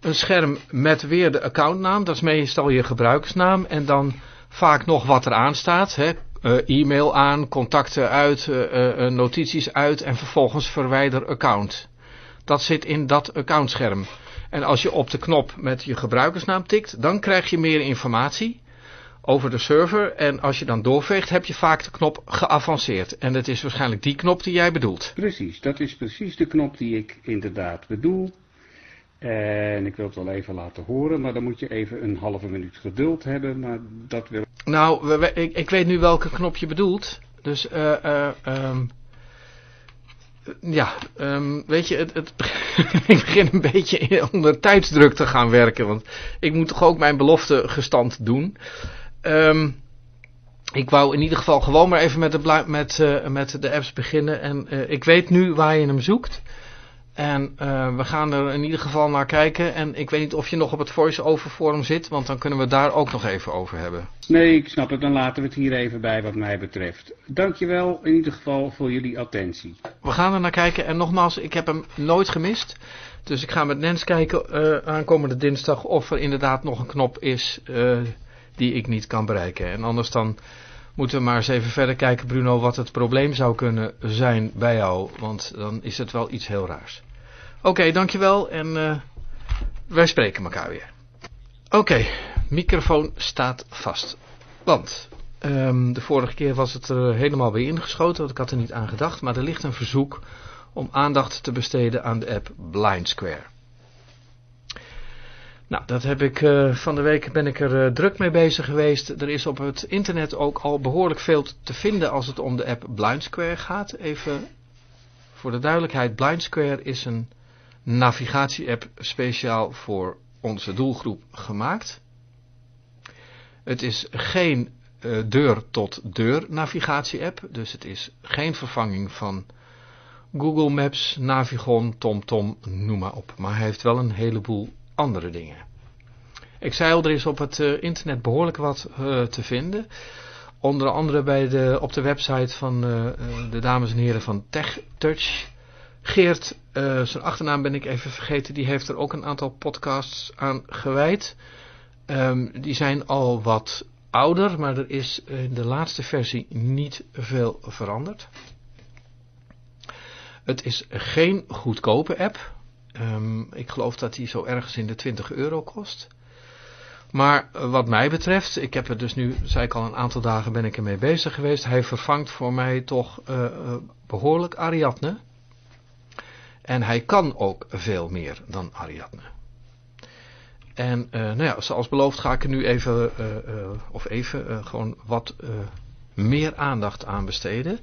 [SPEAKER 1] een scherm met weer de accountnaam. Dat is meestal je gebruikersnaam. En dan vaak nog wat er aan staat. Hè. Uh, e-mail aan, contacten uit, uh, notities uit en vervolgens verwijder account. Dat zit in dat accountscherm. En als je op de knop met je gebruikersnaam tikt, dan krijg je meer informatie over de server. En als je dan doorveegt, heb je vaak de knop geavanceerd. En dat is waarschijnlijk die knop die jij bedoelt.
[SPEAKER 6] Precies, dat is precies de knop die ik inderdaad bedoel. En ik wil het wel even laten horen, maar dan moet je even een halve minuut geduld hebben. Maar dat wil...
[SPEAKER 1] Nou, ik, ik, weet nu welke knop je bedoelt. Dus, eh, uh, um, ja, um, weet je, het, het, ik begin een beetje onder tijdsdruk te gaan werken. Want ik moet toch ook mijn belofte gestand doen. Um, ik wou in ieder geval gewoon maar even met de, met, uh, met de apps beginnen. En uh, ik weet nu waar je hem zoekt. En uh, we gaan er in ieder geval naar kijken. En ik weet niet of je nog op het voice-over forum zit, want dan kunnen we daar ook nog even over hebben.
[SPEAKER 6] Nee, ik snap het. Dan laten we het hier even bij wat mij betreft. Dankjewel in ieder geval voor jullie attentie.
[SPEAKER 1] We gaan er naar kijken. En nogmaals, ik heb hem nooit gemist. Dus ik ga met Nens kijken uh, aankomende dinsdag of er inderdaad nog een knop is uh, die ik niet kan bereiken. En anders dan moeten we maar eens even verder kijken, Bruno, wat het probleem zou kunnen zijn bij jou. Want dan is het wel iets heel raars. Oké, dankjewel en uh, wij spreken elkaar weer. Oké, microfoon staat vast. Want um, de vorige keer was het er helemaal weer ingeschoten, want ik had er niet aan gedacht. Maar er ligt een verzoek om aandacht te besteden aan de app Blind Square. Nou, dat heb ik uh, van de week ben ik er uh, druk mee bezig geweest. Er is op het internet ook al behoorlijk veel te vinden als het om de app Blind Square gaat. Even voor de duidelijkheid, Blind Square is een navigatie-app speciaal voor onze doelgroep gemaakt. Het is geen deur-tot-deur navigatie-app, dus het is geen vervanging van Google Maps, Navigon, TomTom, noem maar op. Maar hij heeft wel een heleboel andere dingen. Ik zei al, er is op het uh, internet behoorlijk wat uh, te vinden. Onder andere bij de, op de website van de dames en heren van TechTouch. Geert, zijn achternaam ben ik even vergeten, die heeft er ook een aantal podcasts aan gewijd. Um, die zijn al wat ouder, maar er is in de laatste versie niet veel veranderd. Het is geen goedkope app. Um, ik geloof dat die zo ergens in de 20 euro kost. Maar wat mij betreft, ik heb er dus nu, zei ik al een aantal dagen ben ik ermee bezig geweest. Hij vervangt voor mij toch uh, uh, behoorlijk Ariadne. En hij kan ook veel meer dan Ariadne. En uh, nou ja, zoals beloofd ga ik er nu even, of even, gewoon wat meer aandacht aan besteden.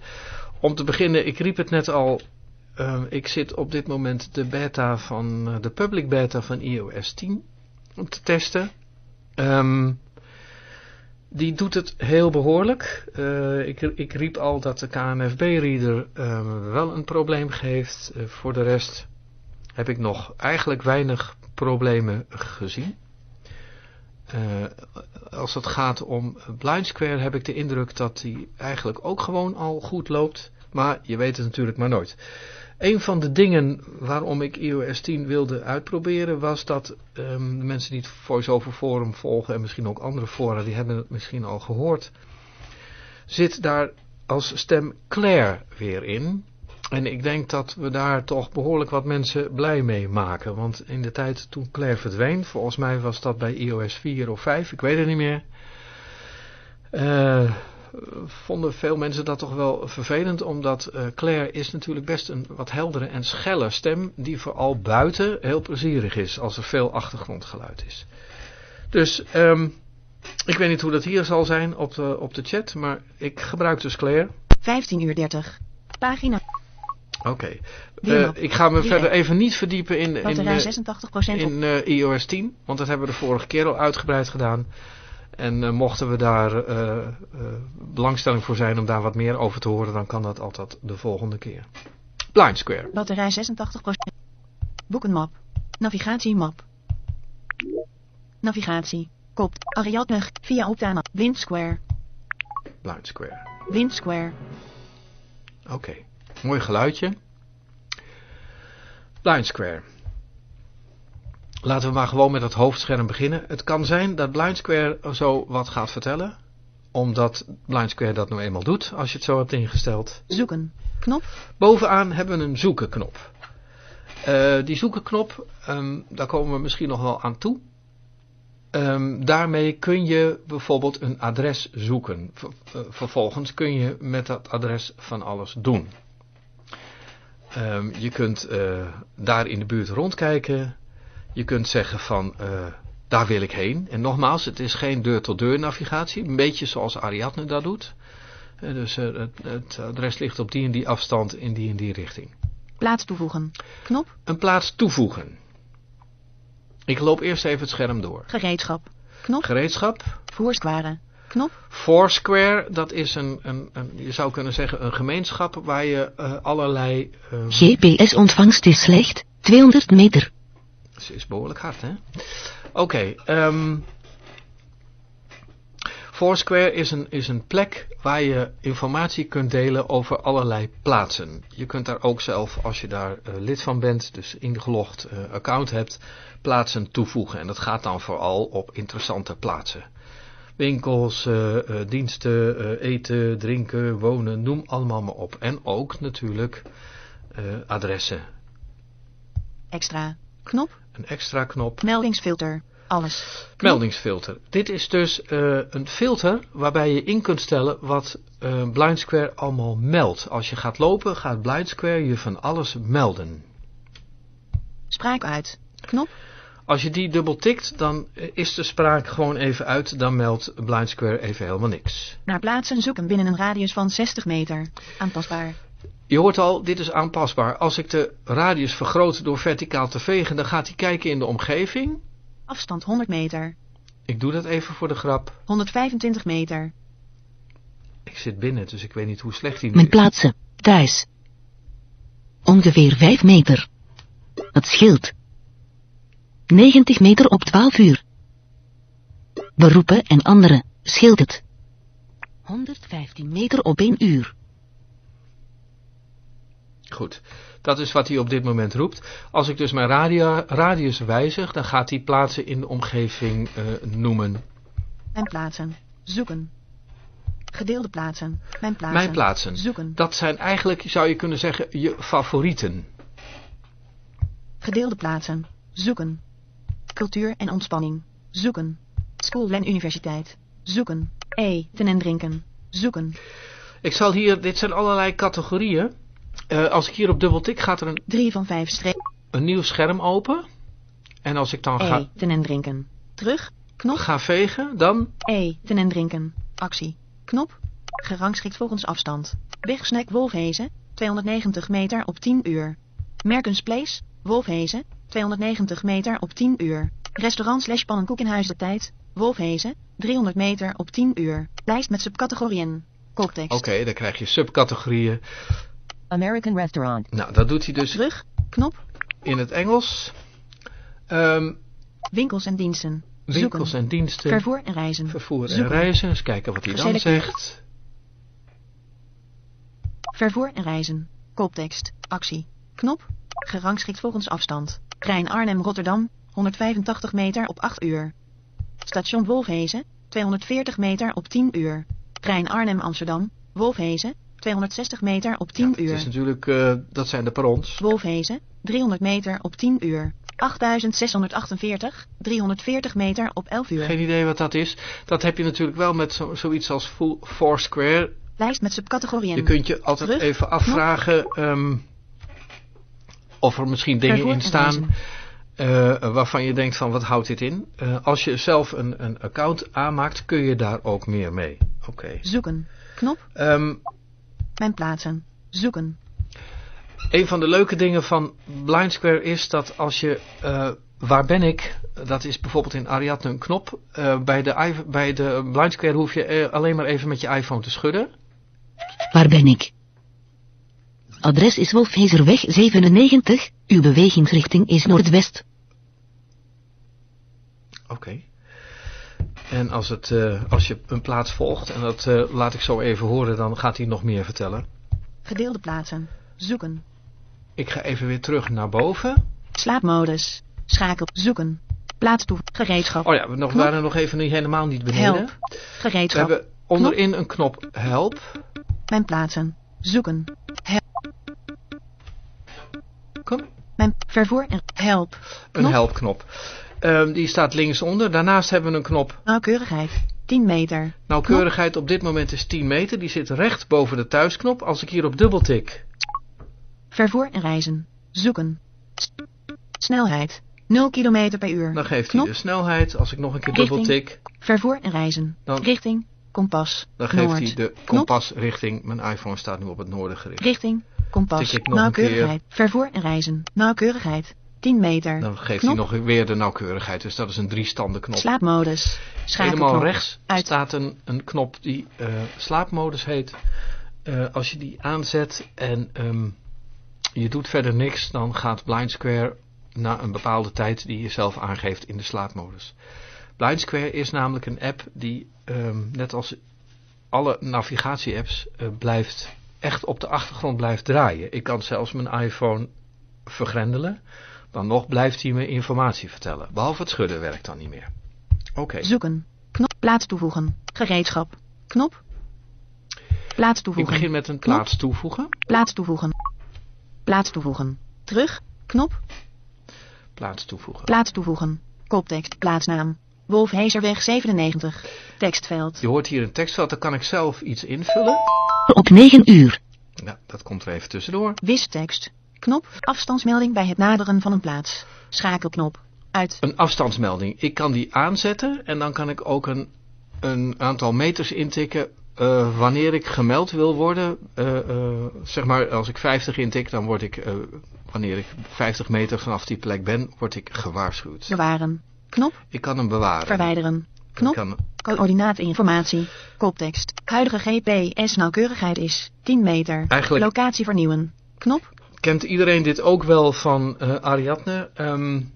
[SPEAKER 1] Om te beginnen, ik riep het net al, ik zit op dit moment de beta van, de public beta van iOS 10 te testen. Um, die doet het heel behoorlijk. Ik, ik, riep al dat de KNFB-reader wel een probleem geeft. voor de rest heb ik nog eigenlijk weinig problemen gezien. als het gaat om Blind Square heb ik de indruk dat die eigenlijk ook gewoon al goed loopt. Maar je weet het natuurlijk maar nooit. Een van de dingen waarom ik iOS 10 wilde uitproberen was dat um, de mensen die het VoiceOver Forum volgen en misschien ook andere fora, die hebben het misschien al gehoord, zit daar als stem Claire weer in. En ik denk dat we daar toch behoorlijk wat mensen blij mee maken. Want in de tijd toen Claire verdween, volgens mij was dat bij iOS 4 of 5, ik weet het niet meer. Uh, vonden veel mensen dat toch wel vervelend, omdat uh, Claire is natuurlijk best een wat heldere en schelle stem, die vooral buiten heel plezierig is, als er veel achtergrondgeluid is. Dus, um, ik weet niet hoe dat hier zal zijn op de, op de chat, maar ik gebruik dus Claire.
[SPEAKER 7] 15 uur 30. Pagina.
[SPEAKER 1] Oké. Okay. Uh, ik ga me verder even niet verdiepen in, in,
[SPEAKER 7] in,
[SPEAKER 1] in uh, iOS 10, want dat hebben we de vorige keer al uitgebreid gedaan. En uh, mochten we daar belangstelling voor zijn om daar wat meer over te horen, dan kan dat altijd de volgende keer. Blind Square.
[SPEAKER 7] Batterij 86%. Boekenmap. Navigatiemap. Navigatie. Kop. Ariadne. Via Optana. Blind Square.
[SPEAKER 1] Blind Square.
[SPEAKER 7] Blind Square.
[SPEAKER 1] Oké. Okay. Mooi geluidje. Blind Square. Laten we maar gewoon met het hoofdscherm beginnen. Het kan zijn dat Blind Square zo wat gaat vertellen. Omdat Blind Square dat nou eenmaal doet, als je het zo hebt ingesteld.
[SPEAKER 7] Zoeken. Knop.
[SPEAKER 1] Bovenaan hebben we een zoeken knop. Uh, die zoeken knop, um, daar komen we misschien nog wel aan toe. Um, daarmee kun je bijvoorbeeld een adres zoeken. Ver, uh, vervolgens kun je met dat adres van alles doen. Um, je kunt uh, daar in de buurt rondkijken. Je kunt zeggen van, uh, daar wil ik heen. En nogmaals, het is geen deur-tot-deur navigatie. Een beetje zoals Ariadne dat doet. Uh, dus het, het adres ligt op die en die afstand in die en die richting.
[SPEAKER 7] Plaats toevoegen. Knop.
[SPEAKER 1] Een plaats toevoegen. Ik loop eerst even het scherm door.
[SPEAKER 7] Gereedschap. Knop.
[SPEAKER 1] Gereedschap.
[SPEAKER 7] Foursquare. Knop.
[SPEAKER 1] Foursquare, dat is een, een, een, je zou kunnen zeggen een gemeenschap waar je uh, allerlei...
[SPEAKER 8] Uh... GPS-ontvangst is slecht, 200 meter.
[SPEAKER 1] Ze is behoorlijk hard, hè? Oké, okay, um, Foursquare is een, is een plek waar je informatie kunt delen over allerlei plaatsen. Je kunt daar ook zelf, als je daar uh, lid van bent, dus ingelogd uh, account hebt, plaatsen toevoegen. En dat gaat dan vooral op interessante plaatsen. Winkels, uh, diensten, eten, drinken, wonen, noem allemaal maar op. En ook natuurlijk adressen.
[SPEAKER 7] Extra. Knop.
[SPEAKER 1] Een extra knop.
[SPEAKER 7] Meldingsfilter. Alles.
[SPEAKER 1] Meldingsfilter. Dit is dus een filter waarbij je in kunt stellen wat uh, Blind Square allemaal meldt. Als je gaat lopen, gaat Blind Square je van alles melden.
[SPEAKER 7] Spraak uit. Knop.
[SPEAKER 1] Als je die dubbel tikt, dan is de spraak gewoon even uit. Dan meldt Blind Square even helemaal niks.
[SPEAKER 7] Naar plaatsen zoeken binnen een radius van 60 meter. Aanpasbaar.
[SPEAKER 1] Je hoort al, dit is aanpasbaar. Als ik de radius vergroot door verticaal te vegen, dan gaat hij kijken in de omgeving.
[SPEAKER 7] Afstand 100 meter.
[SPEAKER 1] Ik doe dat even voor de grap.
[SPEAKER 7] 125 meter.
[SPEAKER 1] Ik zit binnen, dus ik weet niet hoe slecht hij nu
[SPEAKER 8] Mijn
[SPEAKER 1] is.
[SPEAKER 8] plaatsen. Thuis. Ongeveer 5 meter. Het scheelt. 90 meter op 12 uur. Beroepen en andere, scheelt het. 115 meter op 1 uur.
[SPEAKER 1] Goed, dat is wat hij op dit moment roept. Als ik dus mijn radio, radius wijzig, dan gaat hij plaatsen in de omgeving uh, noemen.
[SPEAKER 7] Mijn plaatsen. Zoeken. Gedeelde plaatsen. Mijn plaatsen.
[SPEAKER 1] Mijn plaatsen.
[SPEAKER 7] Zoeken.
[SPEAKER 1] Dat zijn eigenlijk, zou je kunnen zeggen, je favorieten.
[SPEAKER 7] Gedeelde plaatsen. Zoeken. Cultuur en ontspanning. Zoeken. School en universiteit. Zoeken. Eten en drinken. Zoeken.
[SPEAKER 1] Ik zal hier, dit zijn allerlei categorieën. Uh, als ik hier op dubbel tik, gaat er een,
[SPEAKER 7] 3 van 5 streep.
[SPEAKER 1] een nieuw scherm open. En als ik dan ga,
[SPEAKER 7] Eten en drinken. Terug. Knop.
[SPEAKER 1] ga vegen, dan
[SPEAKER 7] Eten en drinken. Actie. Knop. Gerangschikt volgens afstand. Wegsnack Wolfhezen. 290 meter op 10 uur. Merkens Place. Wolfhezen. 290 meter op 10 uur. Restaurant slash pannenkoek in huis de tijd. Wolfhezen. 300 meter op 10 uur. Lijst met subcategorieën. Kooktekst.
[SPEAKER 1] Oké, okay, dan krijg je subcategorieën.
[SPEAKER 7] American Restaurant.
[SPEAKER 1] Nou, dat doet hij dus
[SPEAKER 7] Terug. Knop.
[SPEAKER 1] in het Engels. Um,
[SPEAKER 7] Winkels en diensten.
[SPEAKER 1] winkels
[SPEAKER 7] Zoeken.
[SPEAKER 1] en diensten.
[SPEAKER 7] Vervoer en reizen.
[SPEAKER 1] vervoer en
[SPEAKER 7] Zoeken.
[SPEAKER 1] reizen. Eens kijken wat hij dan zegt.
[SPEAKER 7] Vervoer en reizen. Kooptekst. Actie. Knop. Gerangschikt volgens afstand. Trein Arnhem-Rotterdam. 185 meter op 8 uur. Station Wolfhezen. 240 meter op 10 uur. Trein Arnhem-Amsterdam. Wolfhezen. 260 meter op 10
[SPEAKER 1] Ja, het
[SPEAKER 7] uur.
[SPEAKER 1] is natuurlijk, uh, dat zijn de perrons.
[SPEAKER 7] Wolfhezen. 300 meter op 10 uur. 8648. 340 meter op 11 uur.
[SPEAKER 1] Geen idee wat dat is. Dat heb je natuurlijk wel met zo, zoiets als full Foursquare.
[SPEAKER 7] Lijst met subcategorieën.
[SPEAKER 1] Je kunt je altijd even afvragen um, of er misschien dingen in staan uh, waarvan je denkt van wat houdt dit in. Uh, als je zelf een, een account aanmaakt kun je daar ook meer mee. Oké. Okay.
[SPEAKER 7] Zoeken. Knop.
[SPEAKER 1] Um,
[SPEAKER 7] Mijn plaatsen. Zoeken.
[SPEAKER 1] Een van de leuke dingen van Blind Square is dat als je uh, waar ben ik, dat is bijvoorbeeld in Ariadne een knop. Uh, bij, de, bij de Blind Square hoef je alleen maar even met je iPhone te schudden.
[SPEAKER 8] Waar ben ik? Adres is Wolfhezerweg 97. Uw bewegingsrichting is noordwest.
[SPEAKER 1] Oké. Okay. En als, het, uh, als je een plaats volgt, en dat uh, laat ik zo even horen, dan gaat hij nog meer vertellen.
[SPEAKER 7] Gedeelde plaatsen. Zoeken.
[SPEAKER 1] Ik ga even weer terug naar boven.
[SPEAKER 7] Slaapmodus. Schakel. Zoeken. Plaats toe. Gereedschap.
[SPEAKER 1] Oh ja, we nog, waren nog even niet, helemaal niet beneden.
[SPEAKER 7] Help. Gereedschap.
[SPEAKER 1] We hebben onderin knop. een knop help.
[SPEAKER 7] Mijn plaatsen. Zoeken. Help. Mijn vervoer en help.
[SPEAKER 1] Knop. Een helpknop. Um, die staat linksonder. Daarnaast hebben we een knop.
[SPEAKER 7] Nauwkeurigheid. 10 meter.
[SPEAKER 1] Nauwkeurigheid op dit moment is 10 meter. Die zit recht boven de thuisknop. Als ik hier op dubbel tik.
[SPEAKER 7] Vervoer en reizen. Zoeken. Snelheid. 0 km per uur.
[SPEAKER 1] Dan geeft hij de snelheid. Als ik nog een keer
[SPEAKER 7] Richting.
[SPEAKER 1] dubbel tik.
[SPEAKER 7] Vervoer en reizen.
[SPEAKER 1] Dan,
[SPEAKER 7] Richting. Kompas.
[SPEAKER 1] Dan geeft
[SPEAKER 7] Noord.
[SPEAKER 1] hij de kompasrichting. Mijn iPhone staat nu op het noorden gericht.
[SPEAKER 7] Richting. Kompas. Nauwkeurigheid. Vervoer en reizen. Nauwkeurigheid. 10 meter.
[SPEAKER 1] Dan geeft
[SPEAKER 7] knop.
[SPEAKER 1] hij nog weer de nauwkeurigheid. Dus dat is een driestanden knop.
[SPEAKER 7] Slaapmodus. Schakelknop.
[SPEAKER 1] Helemaal rechts
[SPEAKER 7] Uit.
[SPEAKER 1] staat een, een knop die uh, slaapmodus heet. Uh, als je die aanzet en um, je doet verder niks, dan gaat Blind Square na een bepaalde tijd die je zelf aangeeft in de slaapmodus. Blind Square is namelijk een app die, um, net als alle navigatie-apps, uh, blijft echt op de achtergrond blijft draaien. Ik kan zelfs mijn iPhone vergrendelen. Dan nog blijft hij me informatie vertellen. Behalve het schudden werkt dan niet meer. Oké. Okay.
[SPEAKER 7] Zoeken. Knop. Plaats toevoegen. Gereedschap. Knop. Plaats toevoegen.
[SPEAKER 1] Ik begin met een plaats toevoegen.
[SPEAKER 7] Plaats toevoegen. Plaats toevoegen. Terug. Knop.
[SPEAKER 1] Plaats toevoegen.
[SPEAKER 7] Plaats toevoegen. Koptekst. Plaatsnaam. Wolfhezerweg 97. Tekstveld.
[SPEAKER 1] Je hoort hier een tekstveld, daar kan ik zelf iets invullen.
[SPEAKER 8] Op 9 uur.
[SPEAKER 1] Ja, dat komt er even tussendoor.
[SPEAKER 7] Wistekst. Knop. Afstandsmelding bij het naderen van een plaats. Schakelknop. Uit.
[SPEAKER 1] Een afstandsmelding. Ik kan die aanzetten en dan kan ik ook een, een aantal meters intikken uh, wanneer ik gemeld wil worden. Uh, uh, zeg maar, als ik 50 intik, dan word ik, wanneer ik 50 meter vanaf die plek ben, word ik gewaarschuwd.
[SPEAKER 7] Bewaren. Knop.
[SPEAKER 1] Ik kan hem bewaren.
[SPEAKER 7] Verwijderen. Knop.
[SPEAKER 1] Kan...
[SPEAKER 7] Coördinaatinformatie. Koptekst. Huidige GPS nauwkeurigheid is 10 meter.
[SPEAKER 1] Eigenlijk...
[SPEAKER 7] Locatie vernieuwen. Knop.
[SPEAKER 1] Kent iedereen dit ook wel van Ariadne? Um,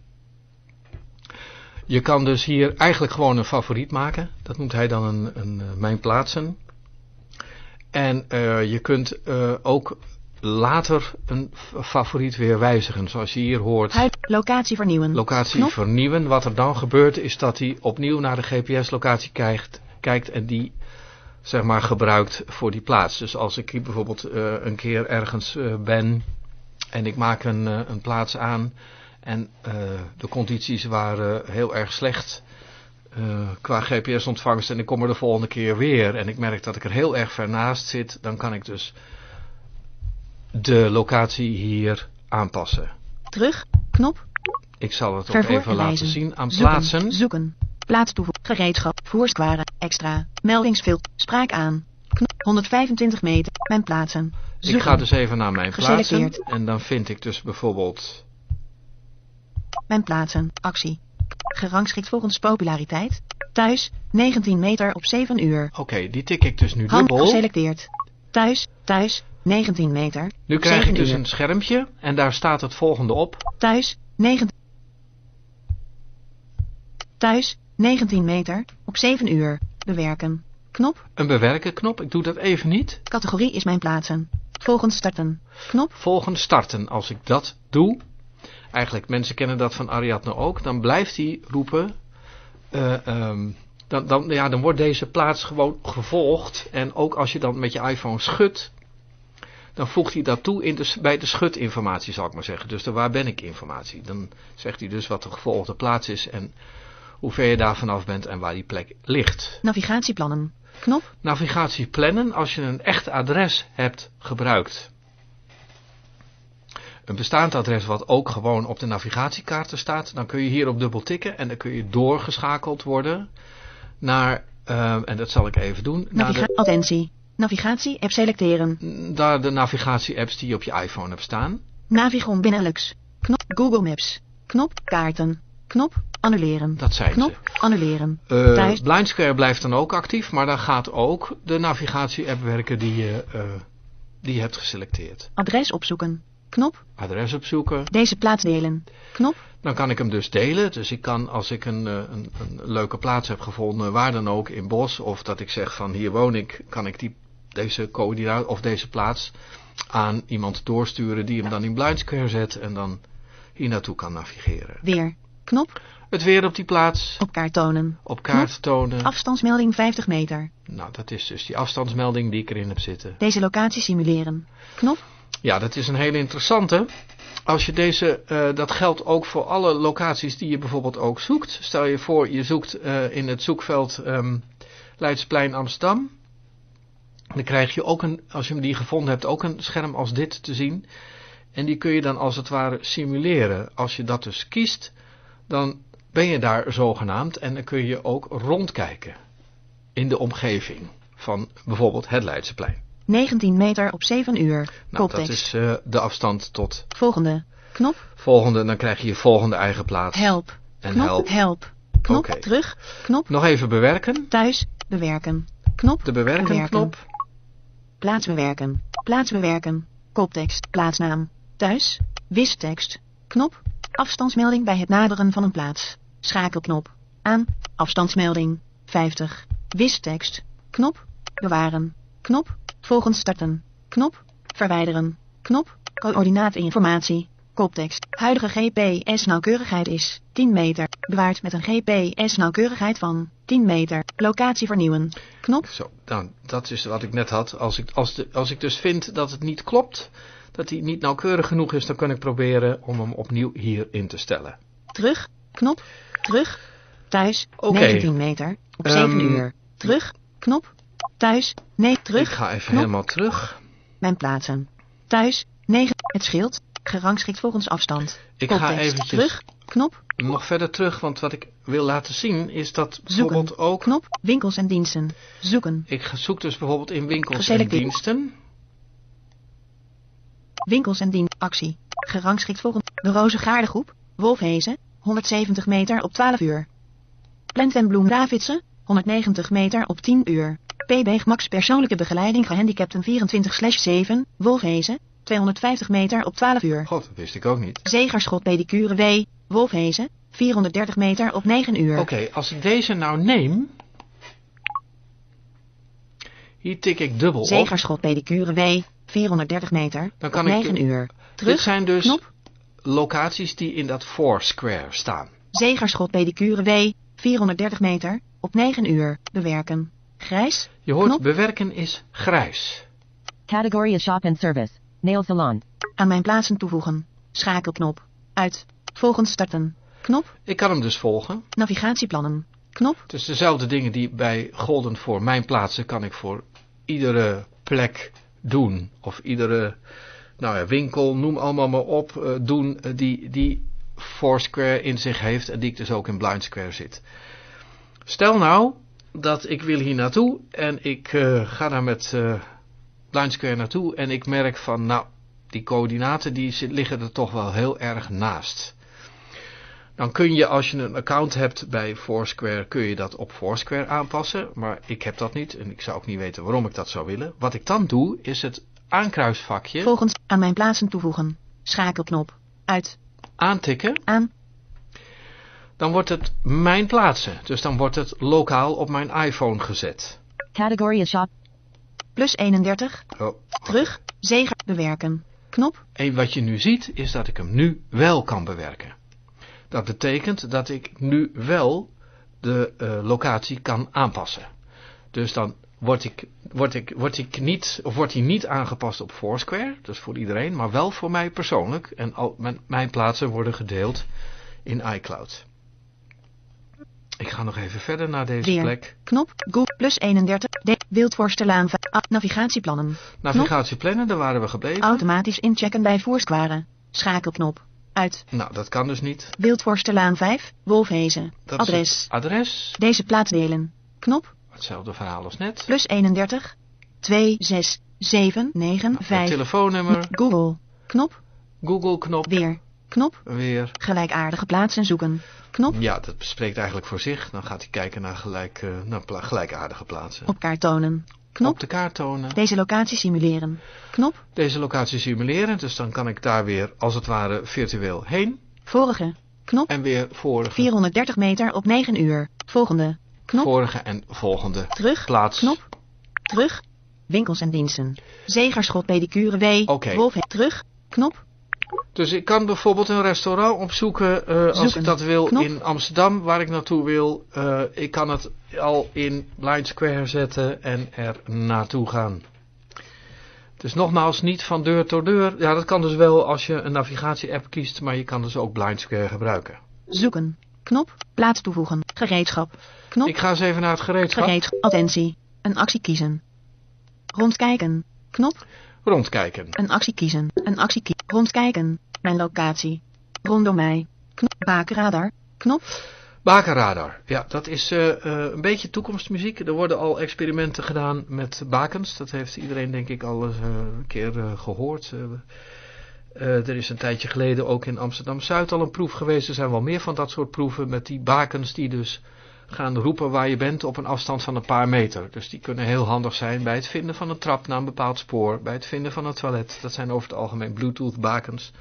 [SPEAKER 1] je kan dus hier eigenlijk gewoon een favoriet maken. Dat noemt hij dan een, een, een mijn plaatsen. En uh, je kunt uh, ook later een favoriet weer wijzigen. Zoals je hier hoort.
[SPEAKER 7] Locatie vernieuwen.
[SPEAKER 1] Locatie Knop. vernieuwen. Wat er dan gebeurt is dat hij opnieuw naar de GPS-locatie kijkt, kijkt en die zeg maar gebruikt voor die plaats. Dus als ik bijvoorbeeld uh, een keer ergens ben en ik maak een, een plaats aan en de condities waren heel erg slecht uh, qua GPS-ontvangst en ik kom er de volgende keer weer en ik merk dat ik er heel erg ver naast zit, dan kan ik dus de locatie hier aanpassen.
[SPEAKER 7] Terug, knop.
[SPEAKER 1] Ik zal het ook even laten zien aan
[SPEAKER 7] zoeken,
[SPEAKER 1] plaatsen.
[SPEAKER 7] Zoeken, plaats toevoegen, gereedschap, voerskwaren, extra, meldingsveld, spraak aan, knop, 125 meter, mijn plaatsen. Zoeken,
[SPEAKER 1] ik ga dus even naar mijn plaatsen en dan vind ik dus bijvoorbeeld...
[SPEAKER 7] Mijn plaatsen, actie, Gerangschikt volgens populariteit. Thuis, 19 meter op 7 uur.
[SPEAKER 1] Oké, okay, die tik ik dus nu
[SPEAKER 7] Hand
[SPEAKER 1] dubbel.
[SPEAKER 7] geselecteerd. Thuis, thuis, 19 meter.
[SPEAKER 1] Nu krijg ik dus uur. een schermpje en daar staat het volgende op.
[SPEAKER 7] Thuis, 19... Thuis, 19 meter, op 7 uur. Bewerken. Knop.
[SPEAKER 1] Een bewerken knop, ik doe dat even niet.
[SPEAKER 7] Categorie is mijn plaatsen. Volgens starten. Knop.
[SPEAKER 1] Volgens starten. Als ik dat doe, eigenlijk mensen kennen dat van Ariadne ook, dan blijft hij roepen, uh, um, dan, dan, ja, dan wordt deze plaats gewoon gevolgd. En ook als je dan met je iPhone schudt, dan voegt hij dat toe in de, bij de schudinformatie, zal ik maar zeggen. Dus de waar ben ik informatie. Dan zegt hij dus wat de gevolgde plaats is en hoe ver je daar vanaf bent en waar die plek ligt.
[SPEAKER 7] Navigatieplannen. Knop.
[SPEAKER 1] Navigatieplannen, als je een echt adres hebt gebruikt een bestaand adres wat ook gewoon op de navigatiekaarten staat, dan kun je hierop dubbel tikken en dan kun je doorgeschakeld worden naar, uh, en dat zal ik even doen.
[SPEAKER 7] Naviga naar de, attentie. Navigatie-app selecteren.
[SPEAKER 1] Daar de navigatie-apps die je op je iPhone hebt staan.
[SPEAKER 7] Navigon Benelux. Knop Google Maps. Knop Kaarten. Knop annuleren.
[SPEAKER 1] Dat zijn
[SPEAKER 7] Knop
[SPEAKER 1] ze.
[SPEAKER 7] annuleren.
[SPEAKER 1] Uh, Thuis. Blind Square blijft dan ook actief, maar dan gaat ook de navigatie-app werken die je, uh, die je hebt geselecteerd.
[SPEAKER 7] Adres opzoeken. Knop.
[SPEAKER 1] Adres opzoeken.
[SPEAKER 7] Deze plaats delen. Knop.
[SPEAKER 1] Dan kan ik hem dus delen. Dus ik kan, als ik een, een, een leuke plaats heb gevonden, waar dan ook, in bos, of dat ik zeg van hier woon ik, kan ik die, deze coördinaat of deze plaats aan iemand doorsturen die hem dan in Blind Square zet en dan hier naartoe kan navigeren.
[SPEAKER 7] Weer. Knop.
[SPEAKER 1] Het weer op die plaats.
[SPEAKER 7] Op kaart tonen.
[SPEAKER 1] Op kaart tonen.
[SPEAKER 7] Afstandsmelding 50 meter.
[SPEAKER 1] Nou, dat is dus die afstandsmelding die ik erin heb zitten.
[SPEAKER 7] Deze locatie simuleren. Knop.
[SPEAKER 1] Ja, dat is een hele interessante. Als je deze, uh, dat geldt ook voor alle locaties die je bijvoorbeeld ook zoekt. Stel je voor, je zoekt uh, in het zoekveld um, Leidsplein Amsterdam. Dan krijg je ook een, als je hem die gevonden hebt, ook een scherm als dit te zien. En die kun je dan als het ware simuleren. Als je dat dus kiest, dan ben je daar zogenaamd en dan kun je ook rondkijken in de omgeving van bijvoorbeeld het Leidseplein.
[SPEAKER 7] 19 meter op 7 uur.
[SPEAKER 1] Nou, dat is uh, de afstand tot...
[SPEAKER 7] Volgende. Knop.
[SPEAKER 1] Volgende, dan krijg je je volgende eigen plaats.
[SPEAKER 7] Help.
[SPEAKER 1] En
[SPEAKER 7] knop.
[SPEAKER 1] help.
[SPEAKER 7] Help. Knop. Okay. Terug. Knop.
[SPEAKER 1] Nog even bewerken.
[SPEAKER 7] Thuis. Bewerken. Knop.
[SPEAKER 1] De bewerken, bewerken. knop.
[SPEAKER 7] Plaats bewerken. Plaats bewerken. Koptekst. Plaatsnaam. Thuis. Wistekst. Knop. Afstandsmelding bij het naderen van een plaats. Schakelknop. Aan. Afstandsmelding. 50. Wistekst. Knop. Bewaren. Knop. Volgens starten. Knop. Verwijderen. Knop. Coördinaatinformatie. Koptekst. Huidige GPS nauwkeurigheid is 10 meter. Bewaard met een GPS nauwkeurigheid van 10 meter. Locatie vernieuwen. Knop.
[SPEAKER 1] Zo, dan, dat is wat ik net had. Als ik, als, de, als ik dus vind dat het niet klopt, dat hij niet nauwkeurig genoeg is, dan kan ik proberen om hem opnieuw hier in te stellen.
[SPEAKER 7] Terug. Knop. Terug. Thuis.
[SPEAKER 1] Oké.
[SPEAKER 7] 19 meter. Op 7
[SPEAKER 1] Ehm,
[SPEAKER 7] uur. Terug. Knop. Thuis. Nee. Terug.
[SPEAKER 1] Ik ga even
[SPEAKER 7] Knop.
[SPEAKER 1] helemaal terug.
[SPEAKER 7] Mijn plaatsen. Thuis. 9. Het schild. Gerangschikt volgens afstand.
[SPEAKER 1] Ik ga eventjes
[SPEAKER 7] Terug. Knop.
[SPEAKER 1] nog verder terug, want wat ik wil laten zien is dat
[SPEAKER 7] Zoeken.
[SPEAKER 1] bijvoorbeeld ook...
[SPEAKER 7] Knop. Winkels en diensten. Zoeken.
[SPEAKER 1] Ik zoek dus bijvoorbeeld in winkels en diensten.
[SPEAKER 7] Winkels en dien. Actie. Gerangschikt volgens. De Rozengaardegroep. Wolfhezen. 170 meter op 12 uur. Plant en Bloem Davidsen. 190 meter op 10 uur. PB Max persoonlijke begeleiding gehandicapten 24-7. Wolfhezen. 250 meter op 12 uur.
[SPEAKER 1] God, dat wist ik ook niet.
[SPEAKER 7] Zegerschot pedicure W. Wolfhezen. 430 meter op 9 uur.
[SPEAKER 1] Oké, als ik deze nou neem... Hier tik ik dubbel op.
[SPEAKER 7] Zegerschot pedicure W. 430 meter
[SPEAKER 1] Dan
[SPEAKER 7] op
[SPEAKER 1] kan ik
[SPEAKER 7] 9
[SPEAKER 1] de-
[SPEAKER 7] uur.
[SPEAKER 1] Dit zijn dus
[SPEAKER 7] Knop.
[SPEAKER 1] locaties die in dat Foursquare staan.
[SPEAKER 7] Zegerschot pedicure W. 430 meter op 9 uur. Bewerken. Grijs.
[SPEAKER 1] Je hoort,
[SPEAKER 7] Knop.
[SPEAKER 1] bewerken is grijs.
[SPEAKER 9] Category is shop and service. Nail salon.
[SPEAKER 7] Aan mijn plaatsen toevoegen. Schakelknop. Uit. Volgens starten. Knop.
[SPEAKER 1] Ik kan hem dus volgen.
[SPEAKER 7] Navigatieplannen. Knop.
[SPEAKER 1] Dus dezelfde dingen die bij golden voor mijn plaatsen kan ik voor iedere plek doen. Of iedere nou ja, winkel, noem allemaal maar op, eh, doen eh, die, die Foursquare in zich heeft en die ik dus ook in Blind Square zit. Stel nou dat ik wil hier naartoe en ik eh, ga daar met eh Blind Square naartoe en ik merk van nou, die coördinaten die liggen er toch wel heel erg naast. Dan kun je als je een account hebt bij Foursquare, kun je dat op Foursquare aanpassen. Maar ik heb dat niet en ik zou ook niet weten waarom ik dat zou willen. Wat ik dan doe, is het aankruisvakje
[SPEAKER 7] Volgens aan mijn plaatsen toevoegen. Schakelknop. Uit.
[SPEAKER 1] aantikken.
[SPEAKER 7] Aan.
[SPEAKER 1] Dan wordt het mijn plaatsen. Dus dan wordt het lokaal op mijn iPhone gezet.
[SPEAKER 9] Category is shop.
[SPEAKER 7] Plus 31.
[SPEAKER 1] Oh.
[SPEAKER 7] Terug. Zeger. Bewerken. Knop.
[SPEAKER 1] En wat je nu ziet, is dat ik hem nu wel kan bewerken. Dat betekent dat ik nu wel de eh, locatie kan aanpassen. Dus dan word ik, word ik, word ik niet, of wordt hij niet aangepast op Foursquare, dus voor iedereen, maar wel voor mij persoonlijk. En al mijn, mijn plaatsen worden gedeeld in iCloud. Ik ga nog even verder naar deze
[SPEAKER 7] Weer.
[SPEAKER 1] plek.
[SPEAKER 7] Knop. Google. Plus 31. De. Wildworstelaan. Ah, Navigatieplannen.
[SPEAKER 1] Navigatieplannen, daar waren we gebleven.
[SPEAKER 7] Automatisch inchecken bij Foursquare. Schakelknop. Uit.
[SPEAKER 1] Nou, dat kan dus niet.
[SPEAKER 7] Wildworstelaan 5. Wolfhezen.
[SPEAKER 1] Dat
[SPEAKER 7] Adres.
[SPEAKER 1] adres.
[SPEAKER 7] Deze plaats delen. Knop.
[SPEAKER 1] Hetzelfde verhaal als net.
[SPEAKER 7] Plus 31. 2, 6, 7, 9,
[SPEAKER 1] Het
[SPEAKER 7] 5.
[SPEAKER 1] telefoonnummer,
[SPEAKER 7] Google. Knop.
[SPEAKER 1] Google knop,
[SPEAKER 7] Weer. Knop.
[SPEAKER 1] weer.
[SPEAKER 7] Gelijkaardige plaatsen zoeken. Knop.
[SPEAKER 1] Ja, dat spreekt eigenlijk voor zich. Dan gaat hij kijken naar, gelijk, eh, naar pla- gelijkaardige plaatsen.
[SPEAKER 7] Op kaart tonen. Knop.
[SPEAKER 1] Op de kaart tonen.
[SPEAKER 7] Deze locatie simuleren. Knop.
[SPEAKER 1] Deze locatie simuleren. Dus dan kan ik daar weer, als het ware, virtueel heen.
[SPEAKER 7] Vorige. Knop.
[SPEAKER 1] En weer vorige,
[SPEAKER 7] 430 meter op 9 uur. Volgende. Knop.
[SPEAKER 1] vorige en volgende
[SPEAKER 7] Terug.
[SPEAKER 1] plaats.
[SPEAKER 7] Knop. Terug. Winkels en diensten. Zegerschot pedicure W.
[SPEAKER 1] Oké.
[SPEAKER 7] Wolf. Terug. Knop.
[SPEAKER 1] Dus ik kan bijvoorbeeld een restaurant opzoeken eh, als ik dat wil
[SPEAKER 7] Knop.
[SPEAKER 1] in Amsterdam, waar ik naartoe wil. Eh, ik kan het al in Blind Square zetten en er naartoe gaan. Dus nogmaals, niet van deur tot deur. Ja, dat kan dus wel als je een navigatie-app kiest, maar je kan dus ook Blind Square gebruiken.
[SPEAKER 7] Zoeken. Knop. Plaats toevoegen. Gereedschap. Knop.
[SPEAKER 1] Ik ga eens even naar het gereedschap.
[SPEAKER 7] Gereedschap. Attentie. Een actie kiezen. Rondkijken. Knop.
[SPEAKER 1] Rondkijken.
[SPEAKER 7] Een actie kiezen. Een actie kiezen. Rondkijken. Mijn locatie. Rondom mij. Knop. Bakenradar. Knop.
[SPEAKER 1] Bakenradar. Ja, dat is eh, eh, een beetje toekomstmuziek. Er worden al experimenten gedaan met bakens. Dat heeft iedereen denk ik al eens eh, een keer eh, gehoord. Eh, eh, er is een tijdje geleden ook in Amsterdam-Zuid al een proef geweest. Er zijn wel meer van dat soort proeven met die bakens die dus gaan roepen waar je bent op een afstand van een paar meter. Dus die kunnen heel handig zijn bij het vinden van een trap naar een bepaald spoor, bij het vinden van een toilet. Dat zijn over het algemeen Bluetooth bakens.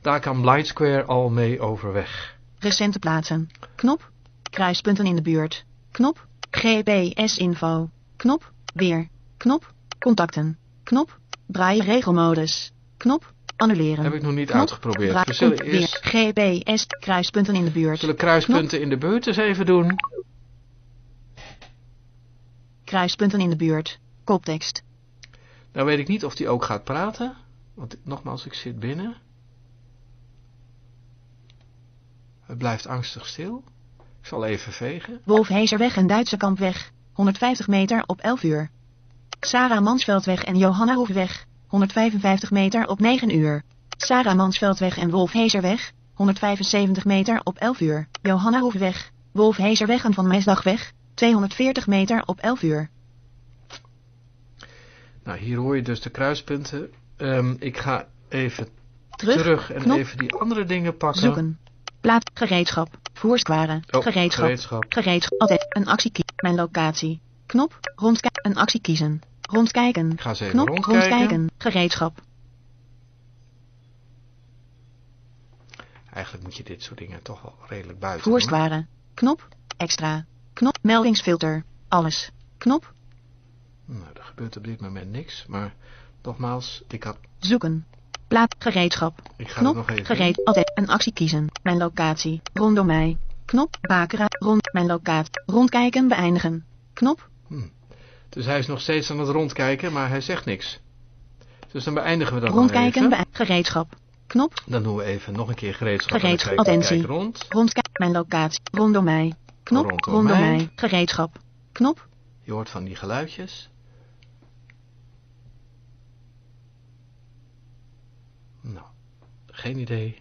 [SPEAKER 1] Daar kan Blind Square al mee overweg.
[SPEAKER 7] Recente plaatsen. Knop. Kruispunten in de buurt. Knop. GPS-info. Knop. Weer. Knop. Contacten. Knop. Braille regelmodus. Knop. Annuleren.
[SPEAKER 1] Heb ik nog niet
[SPEAKER 7] Knop.
[SPEAKER 1] uitgeprobeerd. We zullen eerst
[SPEAKER 7] GPS. Kruispunten in de buurt.
[SPEAKER 1] zullen kruispunten in de buurt eens even doen.
[SPEAKER 7] Kruispunten in de buurt. Koptekst.
[SPEAKER 1] Nou weet ik niet of die ook gaat praten. Want nogmaals, ik zit binnen. Het blijft angstig stil. Ik zal even vegen.
[SPEAKER 7] Wolfhezerweg en Duitse Kampweg, 150 meter op 11 uur. Sarah Mansveldweg en Johanna Hoefweg, 155 meter op 9 uur. Sarah Mansveldweg en Wolfhezerweg, 175 meter op 11 uur. Johanna Hoefweg, Wolfhezerweg en Van Mesdagweg, 240 meter op 11 uur.
[SPEAKER 1] Nou, hier hoor je dus de kruispunten. Ehm, ik ga even
[SPEAKER 7] Terug,
[SPEAKER 1] terug, en
[SPEAKER 7] knop.
[SPEAKER 1] even die andere dingen pakken.
[SPEAKER 7] Zoeken. Plaats, gereedschap, voerskwaren,
[SPEAKER 1] Oh,
[SPEAKER 7] gereedschap,
[SPEAKER 1] gereedschap.
[SPEAKER 7] gereedschap, altijd, een actie kiezen, mijn locatie, knop, rondkijken, een actie kiezen, rondkijken,
[SPEAKER 1] Ik ga eens even
[SPEAKER 7] knop,
[SPEAKER 1] rondkijken.
[SPEAKER 7] rondkijken, gereedschap,
[SPEAKER 1] Eigenlijk moet je dit soort dingen toch wel redelijk buiten doen.
[SPEAKER 7] voerstwaren, knop, extra, knop, meldingsfilter, alles, knop,
[SPEAKER 1] Nou, er gebeurt op dit moment niks. Maar nogmaals, ik, had,
[SPEAKER 7] zoeken, plaats, gereedschap,
[SPEAKER 1] ik ga
[SPEAKER 7] knop,
[SPEAKER 1] nog even
[SPEAKER 7] gereed, altijd, een actie kiezen, mijn locatie, rondom mij, knop, bakera, rond, mijn locatie, rondkijken, beëindigen, knop,
[SPEAKER 1] Dus hij is nog steeds aan het rondkijken, maar hij zegt niks. Dus dan beëindigen we dat nog
[SPEAKER 7] rondkijken,
[SPEAKER 1] even.
[SPEAKER 7] beëin- gereedschap, knop,
[SPEAKER 1] Dan doen we even nog een keer gereedschap.
[SPEAKER 7] Gereedschap, attentie.
[SPEAKER 1] rond.
[SPEAKER 7] Rondkijk, mijn locatie, rondom mij. Knop,
[SPEAKER 1] Rondom
[SPEAKER 7] rondom,
[SPEAKER 1] mij.
[SPEAKER 7] mij. Gereedschap. Knop,
[SPEAKER 1] Je hoort van die geluidjes. Nou, geen idee.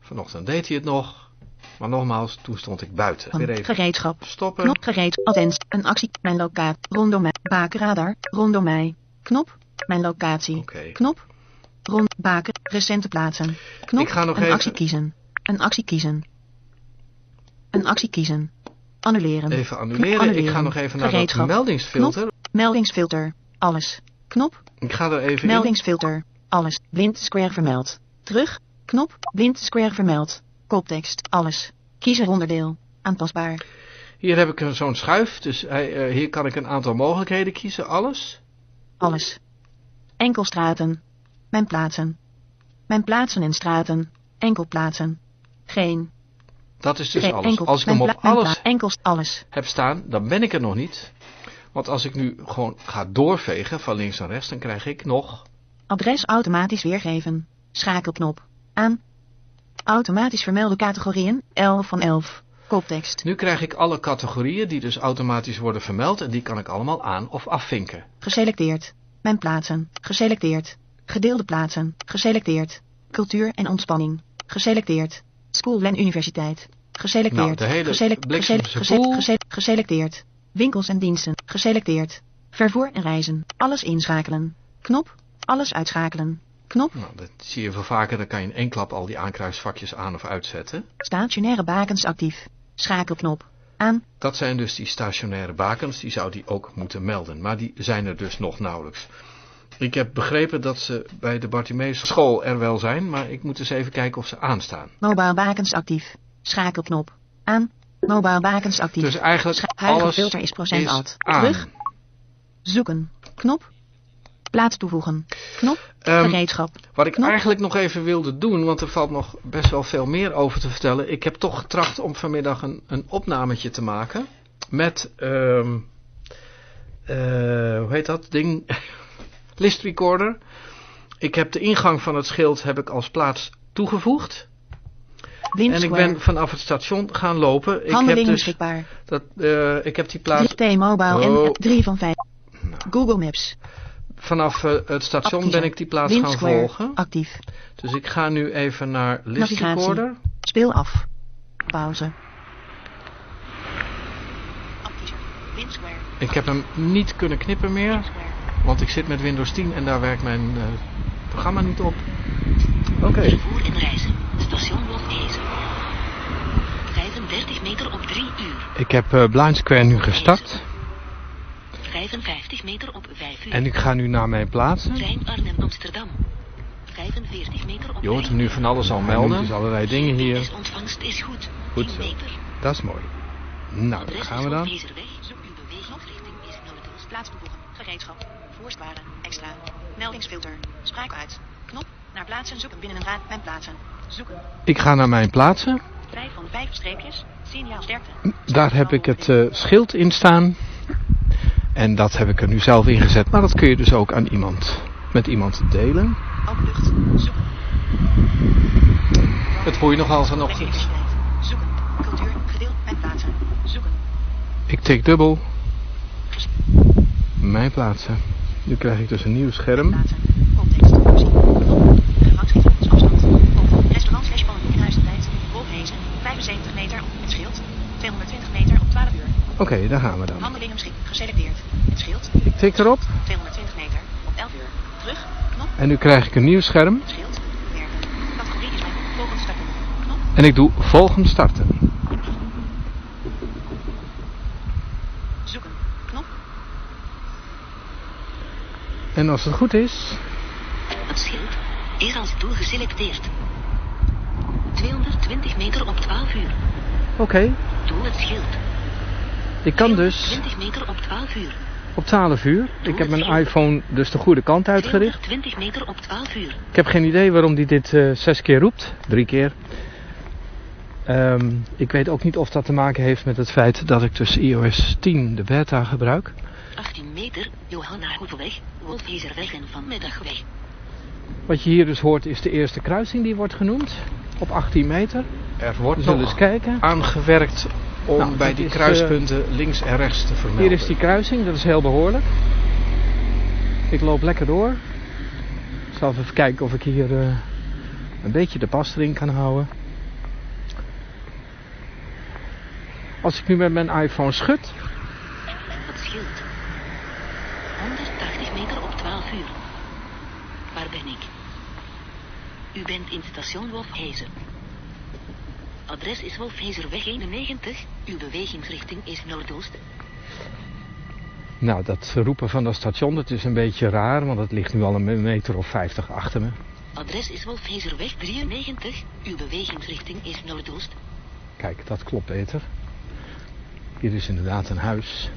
[SPEAKER 1] Vanochtend deed hij het nog. Maar nogmaals, toen stond ik buiten.
[SPEAKER 7] van
[SPEAKER 1] Weer even
[SPEAKER 7] gereedschap.
[SPEAKER 1] stoppen.
[SPEAKER 7] Knop, gereed, attent, een actie, mijn locatie, rondom mij. Bakenradar, rondom mij. Knop, mijn locatie. Knop, rond, baken, recente plaatsen. Knop,
[SPEAKER 1] Ik ga nog
[SPEAKER 7] een
[SPEAKER 1] even-
[SPEAKER 7] actie kiezen. Een actie kiezen. Een actie kiezen. Annuleren.
[SPEAKER 1] Even annuleren. Ik ga nog even naar dat meldingsfilter.
[SPEAKER 7] Knop, meldingsfilter. Alles. Knop,
[SPEAKER 1] Ik ga er even in.
[SPEAKER 7] Meldingsfilter. Alles. Blind square vermeld. Terug. Knop. Blind square vermeld. Koptekst. Alles. Kiezer onderdeel. Aanpasbaar.
[SPEAKER 1] Hier heb ik een- zo'n schuif. Dus hij, eh, hier kan ik een aantal mogelijkheden kiezen. Alles.
[SPEAKER 7] Alles. Enkel straten. Mijn plaatsen. Mijn plaatsen en straten. Enkel plaatsen. Geen.
[SPEAKER 1] Dat is dus alles. Als ik hem op alles
[SPEAKER 7] enkel. Alles.
[SPEAKER 1] heb staan, dan ben ik er nog niet. Want als ik nu gewoon ga doorvegen van links naar rechts, dan krijg ik nog...
[SPEAKER 7] Adres automatisch weergeven. Schakelknop. Aan. Automatisch vermelde categorieën. 11 van 11. Koptekst.
[SPEAKER 1] Nu krijg ik alle categorieën die dus automatisch worden vermeld en die kan ik allemaal aan of afvinken.
[SPEAKER 7] Geselecteerd. Mijn plaatsen. Geselecteerd. Gedeelde plaatsen. Geselecteerd. Cultuur en ontspanning. Geselecteerd. School en universiteit. Geselecteerd.
[SPEAKER 1] Nou, de hele
[SPEAKER 7] geselecteerd. Winkels en diensten. Geselecteerd. Vervoer en reizen. Alles inschakelen. Knop. Alles uitschakelen. Knop.
[SPEAKER 1] Nou, dat zie je veel vaker, dan kan je in één klap al die aankruisvakjes aan of uitzetten.
[SPEAKER 7] Stationaire bakens actief. Schakelknop. Aan.
[SPEAKER 1] Dat zijn dus die stationaire bakens, die zou die ook moeten melden. Maar die zijn er dus nog nauwelijks. Ik heb begrepen dat ze bij de Bartimeus school er wel zijn, maar ik moet eens even kijken of ze aanstaan.
[SPEAKER 7] Mobile bakens actief. Schakelknop. Aan. Mobile bakens actief.
[SPEAKER 1] Dus eigenlijk
[SPEAKER 7] Scha-
[SPEAKER 1] alles
[SPEAKER 7] filter is procent alt. Terug. Zoeken. Knop. Plaats toevoegen. Knop.
[SPEAKER 1] Ehm,
[SPEAKER 7] Gereedschap.
[SPEAKER 1] Wat ik
[SPEAKER 7] Knop.
[SPEAKER 1] eigenlijk nog even wilde doen, want er valt nog best wel veel meer over te vertellen. Ik heb toch getracht om vanmiddag een, een opnametje te maken. Met, ehm eh, hoe heet dat ding? List recorder. Ik heb de ingang van het schild heb ik als plaats toegevoegd.
[SPEAKER 7] Blind
[SPEAKER 1] En ik ben vanaf het station gaan lopen. Ik heb dus
[SPEAKER 7] beschikbaar.
[SPEAKER 1] dat, eh, ik heb die plaats
[SPEAKER 7] 3T-mobile
[SPEAKER 1] Oh.
[SPEAKER 7] en 3 van 5.
[SPEAKER 1] Nou.
[SPEAKER 7] Google Maps.
[SPEAKER 1] vanaf eh, het station
[SPEAKER 7] Actieve.
[SPEAKER 1] ben ik die plaats
[SPEAKER 7] Blind
[SPEAKER 1] gaan
[SPEAKER 7] Square.
[SPEAKER 1] volgen.
[SPEAKER 7] Actief.
[SPEAKER 1] Dus ik ga nu even naar List
[SPEAKER 7] Navigatie.
[SPEAKER 1] recorder.
[SPEAKER 7] Speel af. Pauze.
[SPEAKER 1] Ik heb hem niet kunnen knippen meer,
[SPEAKER 7] Square.
[SPEAKER 1] Want ik zit met Windows 10 en daar werkt mijn eh, programma niet op. Oké,
[SPEAKER 8] Vervoer en reizen. Station Wolfhezen. 35 meter op 3 uur.
[SPEAKER 1] ik heb eh, Blind Square nu gestart
[SPEAKER 8] 55 meter op 5 uur.
[SPEAKER 1] en ik ga nu naar mijn plaatsen.
[SPEAKER 8] Trein Arnhem-Amsterdam. 45 meter op
[SPEAKER 1] Je hoort
[SPEAKER 8] 5
[SPEAKER 1] hem nu van alles al melden. Dus allerlei dingen hier.
[SPEAKER 8] GPS-ontvangst is goed.
[SPEAKER 1] Goed
[SPEAKER 8] 10
[SPEAKER 1] zo. Dat is mooi. Nou, daar gaan we dan.
[SPEAKER 8] Zoek uw bewegingsrichting is 0.
[SPEAKER 7] Plaats toevoegen. Gereedschap. Voorstwaren. Extra. Meldingsfilter. Spraak uit. Knop. Naar plaatsen zoeken binnen een raad. Mijn plaatsen. Zoeken.
[SPEAKER 1] Ik ga naar mijn plaatsen.
[SPEAKER 7] 5 van 5 streepjes. Signaal sterkte.
[SPEAKER 1] Daar heb ik het eh, schild in staan. En dat heb ik er nu zelf in gezet. Maar dat kun je dus ook aan iemand, met iemand delen.
[SPEAKER 7] Open lucht. Zoeken.
[SPEAKER 1] Het hoor je nog al vanochtend.
[SPEAKER 7] Zoeken. Cultuur. Gedeelde Plaatsen. Zoeken.
[SPEAKER 1] Ik tik dubbel. Mijn plaatsen. Nu krijg ik dus een nieuw scherm.
[SPEAKER 7] Plaatsen. Context. Voorzien. Knop. Rangschrift volgens afstand. Op. Restaurant slash Palm in Huistijd. Wolfhezen. 75 meter op het schild. 220 meter op 12 uur.
[SPEAKER 1] Oké, daar gaan we dan.
[SPEAKER 7] Handelingen schip. Geselecteerd. Het schild.
[SPEAKER 1] Ik tik erop
[SPEAKER 7] 220 meter op 11 uur. Terug. Knop.
[SPEAKER 1] en nu krijg ik een nieuw scherm.
[SPEAKER 7] Het schild. Werken. Categorie is mijn volgend starten. Knop.
[SPEAKER 1] En ik doe volgend starten.
[SPEAKER 7] Zoeken. Knop.
[SPEAKER 1] En als het goed is,
[SPEAKER 8] Het schild is als doel geselecteerd. 220 meter op 12 uur.
[SPEAKER 1] oké,
[SPEAKER 8] Doe het schild.
[SPEAKER 1] ik kan dus
[SPEAKER 8] 20 meter op 12 uur.
[SPEAKER 1] op 12 uur. Ik heb mijn iPhone dus de goede kant uitgericht.
[SPEAKER 8] 20 meter op 12 uur.
[SPEAKER 1] Ik heb geen idee waarom die dit eh, zes keer roept. Drie keer. Ehm, ik weet ook niet of dat te maken heeft met het feit dat ik dus iOS 10 de beta gebruik.
[SPEAKER 8] 18 meter, Johanna Hoevenweg, Wolfhezerweg en Vanmiddagweg.
[SPEAKER 1] Wat je hier dus hoort is de eerste kruising die wordt genoemd. Op 18 meter.
[SPEAKER 10] Er wordt nog
[SPEAKER 1] eens kijken.
[SPEAKER 10] aangewerkt om
[SPEAKER 1] Nou,
[SPEAKER 10] bij die
[SPEAKER 1] is,
[SPEAKER 10] kruispunten links en rechts te vermelden.
[SPEAKER 1] Hier is die kruising, dat is heel behoorlijk. Ik loop lekker door. Ik zal even kijken of ik hier eh, een beetje de pas erin kan houden. Als ik nu met mijn iPhone schud,
[SPEAKER 8] Het schild. 180 meter op 12 uur. Waar ben ik? U bent in station Wolfhezen. Adres is Wolfhezerweg 91. Uw bewegingsrichting is noordoost.
[SPEAKER 1] nou dat roepen van dat station, dat is een beetje raar, want het ligt nu al een meter of 50 achter me.
[SPEAKER 8] Adres is Wolfhezerweg 93. Uw bewegingsrichting is noordoost.
[SPEAKER 1] Kijk, dat klopt beter. Hier is inderdaad een huis.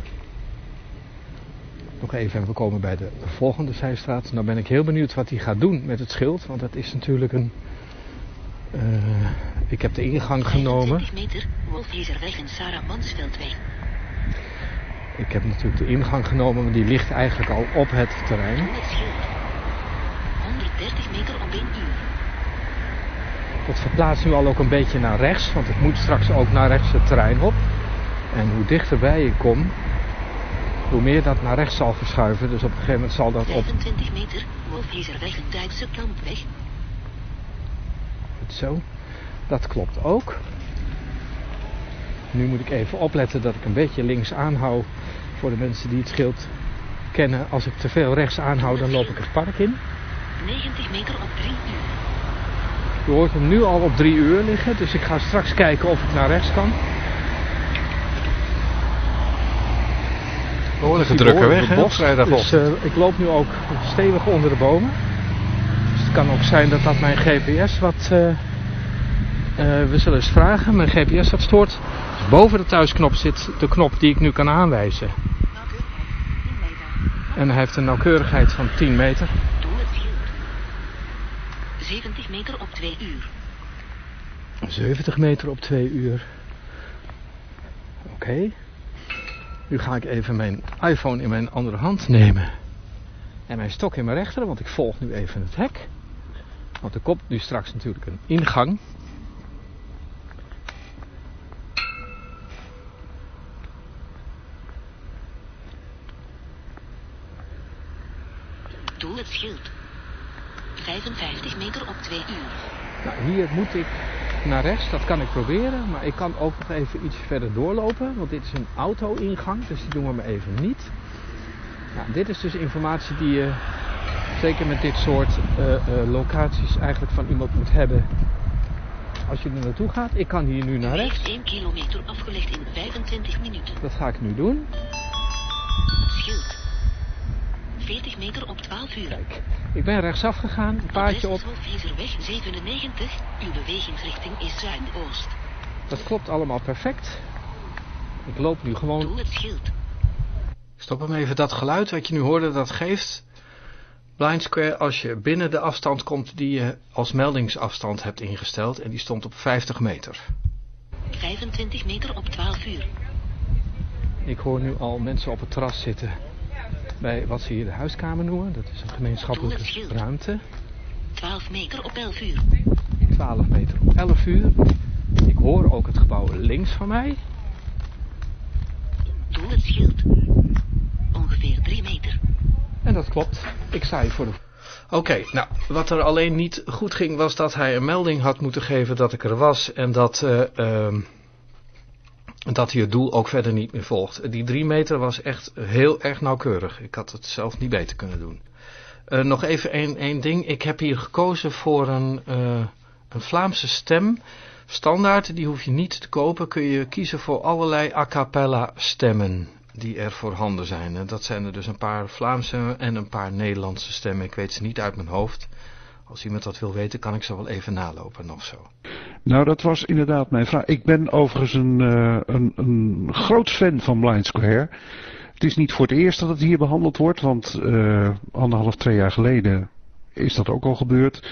[SPEAKER 1] Nog even en we komen bij de volgende zijstraat. Nou ben ik heel benieuwd wat hij gaat doen met het schild. Want dat is natuurlijk een... eh, ik heb de ingang genomen.
[SPEAKER 8] 25 meter, Wolfhezerweg en Sarah Mansveldweg.
[SPEAKER 1] Ik heb natuurlijk de ingang genomen, maar die ligt eigenlijk al op het terrein.
[SPEAKER 8] Doe het schild. 130 meter op 1 uur.
[SPEAKER 1] Het verplaatst nu al ook een beetje naar rechts, want ik moet straks ook naar rechts het terrein op. En hoe dichterbij ik kom, hoe meer dat naar rechts zal verschuiven. Dus op een gegeven moment zal dat op
[SPEAKER 8] 25 meter, Wolfhezerweg en Duitse Kampweg.
[SPEAKER 1] Goed zo. Dat klopt ook. Nu moet ik even opletten dat ik een beetje links aanhoud voor de mensen die het schild kennen. Als ik te veel rechts aanhoud, dan loop ik het park in.
[SPEAKER 8] 90 meter op 3 uur.
[SPEAKER 1] Je hoort hem nu al op drie uur liggen, dus ik ga straks kijken of ik naar rechts kan.
[SPEAKER 10] Behoorlijke drukke weg, hè.
[SPEAKER 1] Dus eh, ik loop nu ook stevig onder de bomen. Dus het kan ook zijn dat dat mijn GPS wat... eh, eh, we zullen eens vragen. Mijn GPS wat stoort. Boven de thuisknop zit de knop die ik nu kan aanwijzen.
[SPEAKER 7] Nauwkeurigheid. 10 meter.
[SPEAKER 1] En hij heeft een nauwkeurigheid van 10 meter.
[SPEAKER 8] Doe het schild. 70 meter op 2 uur.
[SPEAKER 1] 70 meter op 2 uur. Oké. Nu ga ik even mijn iPhone in mijn andere hand nemen. En mijn stok in mijn rechter, want ik volg nu even het hek. Want er komt nu straks natuurlijk een ingang.
[SPEAKER 8] Doe het schild. 55 meter op 2 uur.
[SPEAKER 1] Nou, hier moet ik naar rechts, dat kan ik proberen. Maar ik kan ook nog even iets verder doorlopen. Want dit is een auto-ingang, dus die doen we maar even niet. Nou, dit is dus informatie die je zeker met dit soort eh, eh, locaties eigenlijk van iemand moet hebben. Als je er naartoe gaat, ik kan hier nu naar rechts.
[SPEAKER 8] Weegt 1 kilometer afgelegd in 25 minuten.
[SPEAKER 1] Dat ga ik nu doen.
[SPEAKER 8] Schild. 40 meter op 12 uur.
[SPEAKER 1] Kijk, ik ben rechtsaf gegaan, een paadje op.
[SPEAKER 8] Wolfhezerweg 97. Uw bewegingsrichting is zuidoost.
[SPEAKER 1] Dat klopt allemaal perfect. Ik loop nu gewoon
[SPEAKER 8] Doe het schild.
[SPEAKER 10] Stop hem even, dat geluid wat je nu hoorde, dat geeft Blind Square als je binnen de afstand komt die je als meldingsafstand hebt ingesteld. En die stond op 50 meter.
[SPEAKER 8] 25 meter op 12 uur.
[SPEAKER 1] Ik hoor nu al mensen op het terras zitten bij wat ze hier de huiskamer noemen. Dat is een gemeenschappelijke ruimte.
[SPEAKER 8] 12 meter op 11 uur.
[SPEAKER 1] 12 meter op 11 uur. Ik hoor ook het gebouw links van mij.
[SPEAKER 8] Doel het schild. Ongeveer 3 meter.
[SPEAKER 1] En dat klopt. Ik sta hier voor de... Oké, nou, wat er alleen niet goed ging was dat hij een melding had moeten geven dat ik er was en dat, uh, uh, dat hij het doel ook verder niet meer volgt. Die drie meter was echt heel erg nauwkeurig. Ik had het zelf niet beter kunnen doen. Uh, nog even één, ding. Ik heb hier gekozen voor een, uh, een Vlaamse stem. Standaard, die hoef je niet te kopen. Kun je kiezen voor allerlei a cappella stemmen die er voorhanden zijn. En dat zijn er dus een paar Vlaamse en een paar Nederlandse stemmen. Ik weet ze niet uit mijn hoofd. Als iemand dat wil weten, kan ik ze wel even nalopen of zo.
[SPEAKER 2] Nou, dat was inderdaad mijn vraag. Ik ben overigens een, uh, een, een groot fan van Blind Square. Het is niet voor het eerst dat het hier behandeld wordt, want uh, anderhalf, twee jaar geleden is dat ook al gebeurd.